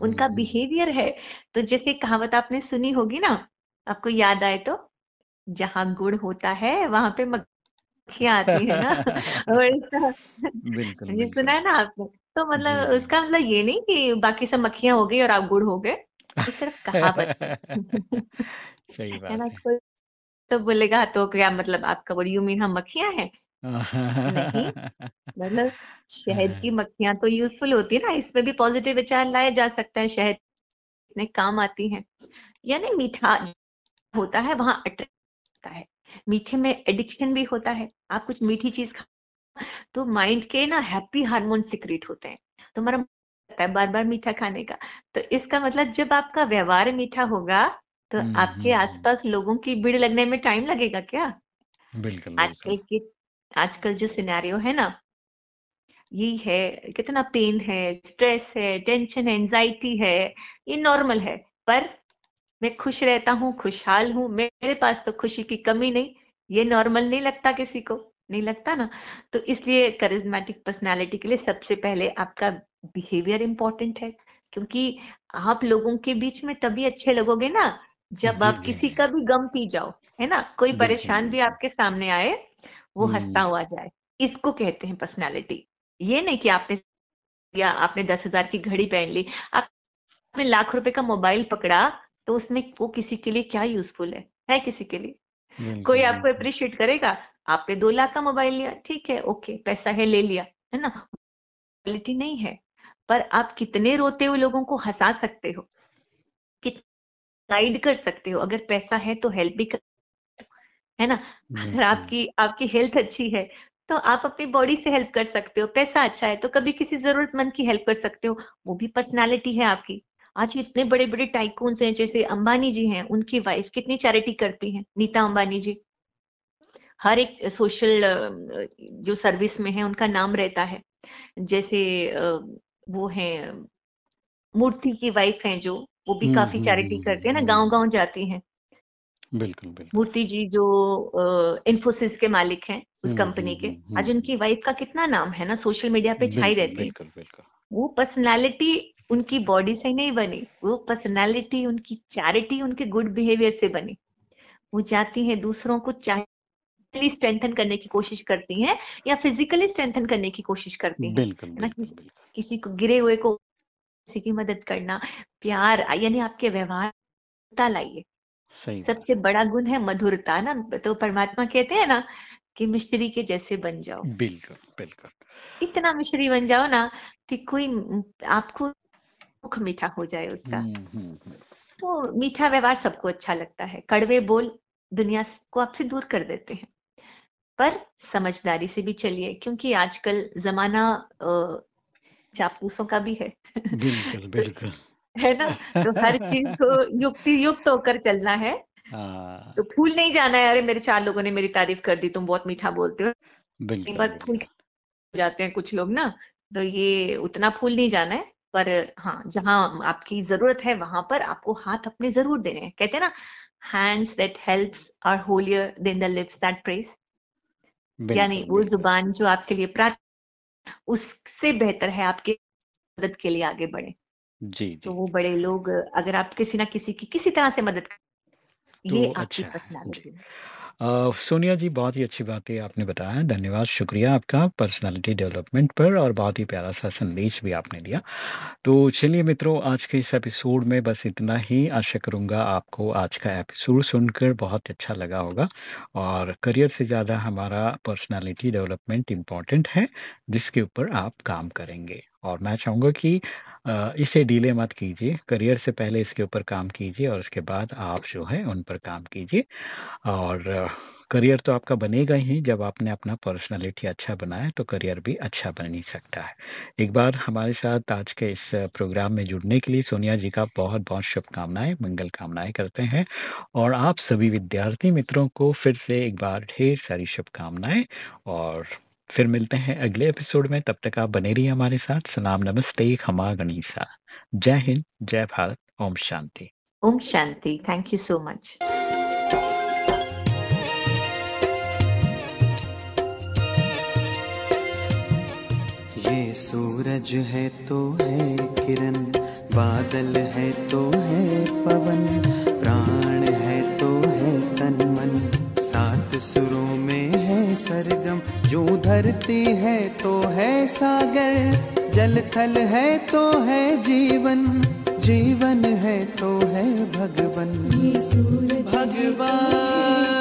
[SPEAKER 2] उनका बिहेवियर है। तो जैसे कहावत आपने सुनी होगी ना आपको याद आए तो जहाँ गुड़ होता है वहाँ पे मक्खियाँ आती है ना? और इसका ये सुना है ना आपने? तो मतलब उसका मतलब ये नहीं कि बाकी सब मक्खियाँ हो गई और आप गुड़ हो गए तो सिर्फ़ कहावत
[SPEAKER 1] सही बात है। ना
[SPEAKER 2] कोई तो बोलेगा तो क्या मतलब आपका बोल यू मीन हम मक्खियाँ हैं? नहीं मतलब शहद की मक्खियाँ तो यूजफुल होती है ना इसमें भी पॉजिटिव विचार लाया जा सकता है शहद में काम आती है। यानी मीठा होता है वहाँ अट्रैक्ट होता है। मीठे में एडिक्शन भी होता है। आप कुछ मीठी चीज़ खा तो माइंड के ना हैप्पी हार्मोन सिक्रेट होते हैं। तो हमारा है बार बार मीठा खाने का। तो इसका मतलब जब आपका व्यवहार मीठा होगा तो हम्म, आपके हम्म, हम्म। आसपास लोगों की भीड़ लगने में टाइम लगेगा क्या?
[SPEAKER 1] बिल्कुल
[SPEAKER 2] आजकल की आजकल जो सिनेरियो है ना ये है कितना पेन है स्ट्रेस है टेंशन है एंजाइटी है ये नॉर्मल है। पर मैं खुश रहता हूँ खुशहाल हूँ मेरे पास तो खुशी की कमी नहीं ये नॉर्मल नहीं लगता किसी को नहीं लगता ना? तो इसलिए करिज्मेटिक पर्सनालिटी के लिए सबसे पहले आपका बिहेवियर इम्पोर्टेंट है क्योंकि आप लोगों के बीच में तभी अच्छे लगोगे ना जब आप किसी का भी गम पी जाओ है ना? कोई परेशान भी आपके सामने आए वो हम्म। हंसता हुआ जाए इसको कहते हैं पर्सनैलिटी ये नहीं कि आपने या आपने दस हज़ार की घड़ी पहन ली आपने लाख रुपए का मोबाइल पकड़ा तो उसमें वो किसी के लिए क्या यूजफुल है? है किसी के लिए? कोई आपको अप्रिशिएट करेगा आपने दो लाख का मोबाइल लिया ठीक है ओके पैसा है ले लिया है ना? क्वालिटी नहीं है पर आप कितने रोते हुए लोगों को हंसा सकते हो? गाइड कर सकते हो? अगर पैसा है तो हेल्प भी कर है ना? अगर आपकी आपकी हेल्थ अच्छी है तो आप अपनी बॉडी से हेल्प कर सकते हो पैसा अच्छा है तो कभी किसी जरूरतमंद की हेल्प कर सकते हो वो भी पर्सनालिटी है आपकी। आज इतने बड़े बड़े टाइकून्स हैं जैसे अंबानी जी हैं उनकी वाइफ कितनी चैरिटी करती हैं नीता अंबानी जी। हर एक सोशल जो सर्विस में है उनका नाम रहता है। जैसे वो है मूर्ति की वाइफ हैं जो वो भी हम्म, काफ़ी चैरिटी हम्म, करते हैं ना गाँव गाँव जाती हैं।
[SPEAKER 1] बिल्कुल बिल्कुल।
[SPEAKER 2] मूर्ति जी जो इन्फोसिस के मालिक हैं उस कंपनी के। आज उनकी वाइफ का कितना नाम है ना सोशल मीडिया पे छाई रहती है। वो पर्सनालिटी उनकी बॉडी से नहीं बनी वो पर्सनालिटी उनकी चैरिटी उनके गुड बिहेवियर से बनी। वो जाती है दूसरों को चाहे स्ट्रेंथन करने की कोशिश करती हैं या फिजिकली स्ट्रेंथन करने की कोशिश करती हैं।
[SPEAKER 1] बिल्कुल,
[SPEAKER 2] किसी को गिरे हुए को किसी की मदद करना प्यार यानी आपके व्यवहार लाइए। सबसे बड़ा गुण है मधुरता ना? तो परमात्मा कहते हैं ना कि मिश्री के जैसे बन जाओ।
[SPEAKER 1] बिल्कुल बिल्कुल।
[SPEAKER 2] इतना मिश्री बन जाओ ना कि कोई आपको मुख मीठा हो जाए उसका। हम्म, हम्म, हम्म। तो मीठा व्यवहार सबको अच्छा लगता है। कड़वे बोल दुनिया को आपसे दूर कर देते हैं। पर समझदारी से भी चलिए क्योंकि आजकल जमाना चापूसों का भी है।
[SPEAKER 1] बिल्कुल बिल्कुल।
[SPEAKER 2] है ना? तो हर चीज़ को युक्ति युक्त होकर चलना है। हाँ। तो फूल नहीं जाना है अरे मेरे चार लोगों ने मेरी तारीफ़ कर दी तुम बहुत मीठा बोलते हो।
[SPEAKER 1] बिल्कुल
[SPEAKER 2] फूल जाते हैं कुछ लोग ना तो ये उतना फूल नहीं जाना है। पर हाँ जहाँ आपकी ज़रूरत है वहाँ पर आपको हाथ अपने ज़रूर देने हैं। कहते हैं ना hands that helps are holier than the lips that prays यानी वो ज़ुबान जो आपके लिए प्राप्त उससे बेहतर है आपके मदद के लिए आगे बढ़े।
[SPEAKER 1] जी, जी।
[SPEAKER 2] तो वो बड़े लोग अगर आप किसी ना किसी की किसी तरह से मदद
[SPEAKER 1] तो ये आपकी पर्सनालिटी सोनिया जी, बहुत ही अच्छी बात है आपने बताया, धन्यवाद, शुक्रिया आपका पर्सनालिटी डेवलपमेंट पर और बहुत ही प्यारा सा संदेश भी आपने दिया। तो चलिए मित्रों, आज के इस एपिसोड में बस इतना ही। आशा करूँगा आपको आज का एपिसोड सुनकर बहुत अच्छा लगा होगा और करियर से ज़्यादा हमारा पर्सनालिटी डेवलपमेंट इंपॉर्टेंट है, जिसके ऊपर आप काम करेंगे। और मैं चाहूँगा कि इसे डीले मत कीजिए, करियर से पहले इसके ऊपर काम कीजिए और उसके बाद आप जो है उन पर काम कीजिए। और करियर तो आपका बनेगा ही, जब आपने अपना पर्सनालिटी अच्छा बनाया तो करियर भी अच्छा बन ही सकता है। एक बार हमारे साथ आज के इस प्रोग्राम में जुड़ने के लिए सोनिया जी का बहुत बहुत शुभकामनाएँ, मंगल कामनाएँ करते हैं। और आप सभी विद्यार्थी मित्रों को फिर से एक बार ढेर सारी शुभकामनाएँ और फिर मिलते हैं अगले एपिसोड में। तब तक आप बने रहिए हमारे साथ। सलाम नमस्ते खमा गणिसा। जय हिंद जय भारत ओम शांति।
[SPEAKER 2] ओम शांति। थैंक यू सो मच
[SPEAKER 3] ये सूरज है तो है किरण बादल है तो है पवन प्राण है तो है तन मन। सात सुरों में सरगम जो धरती है तो है सागर जल थल है तो है जीवन जीवन है तो है भगवन। भगवान।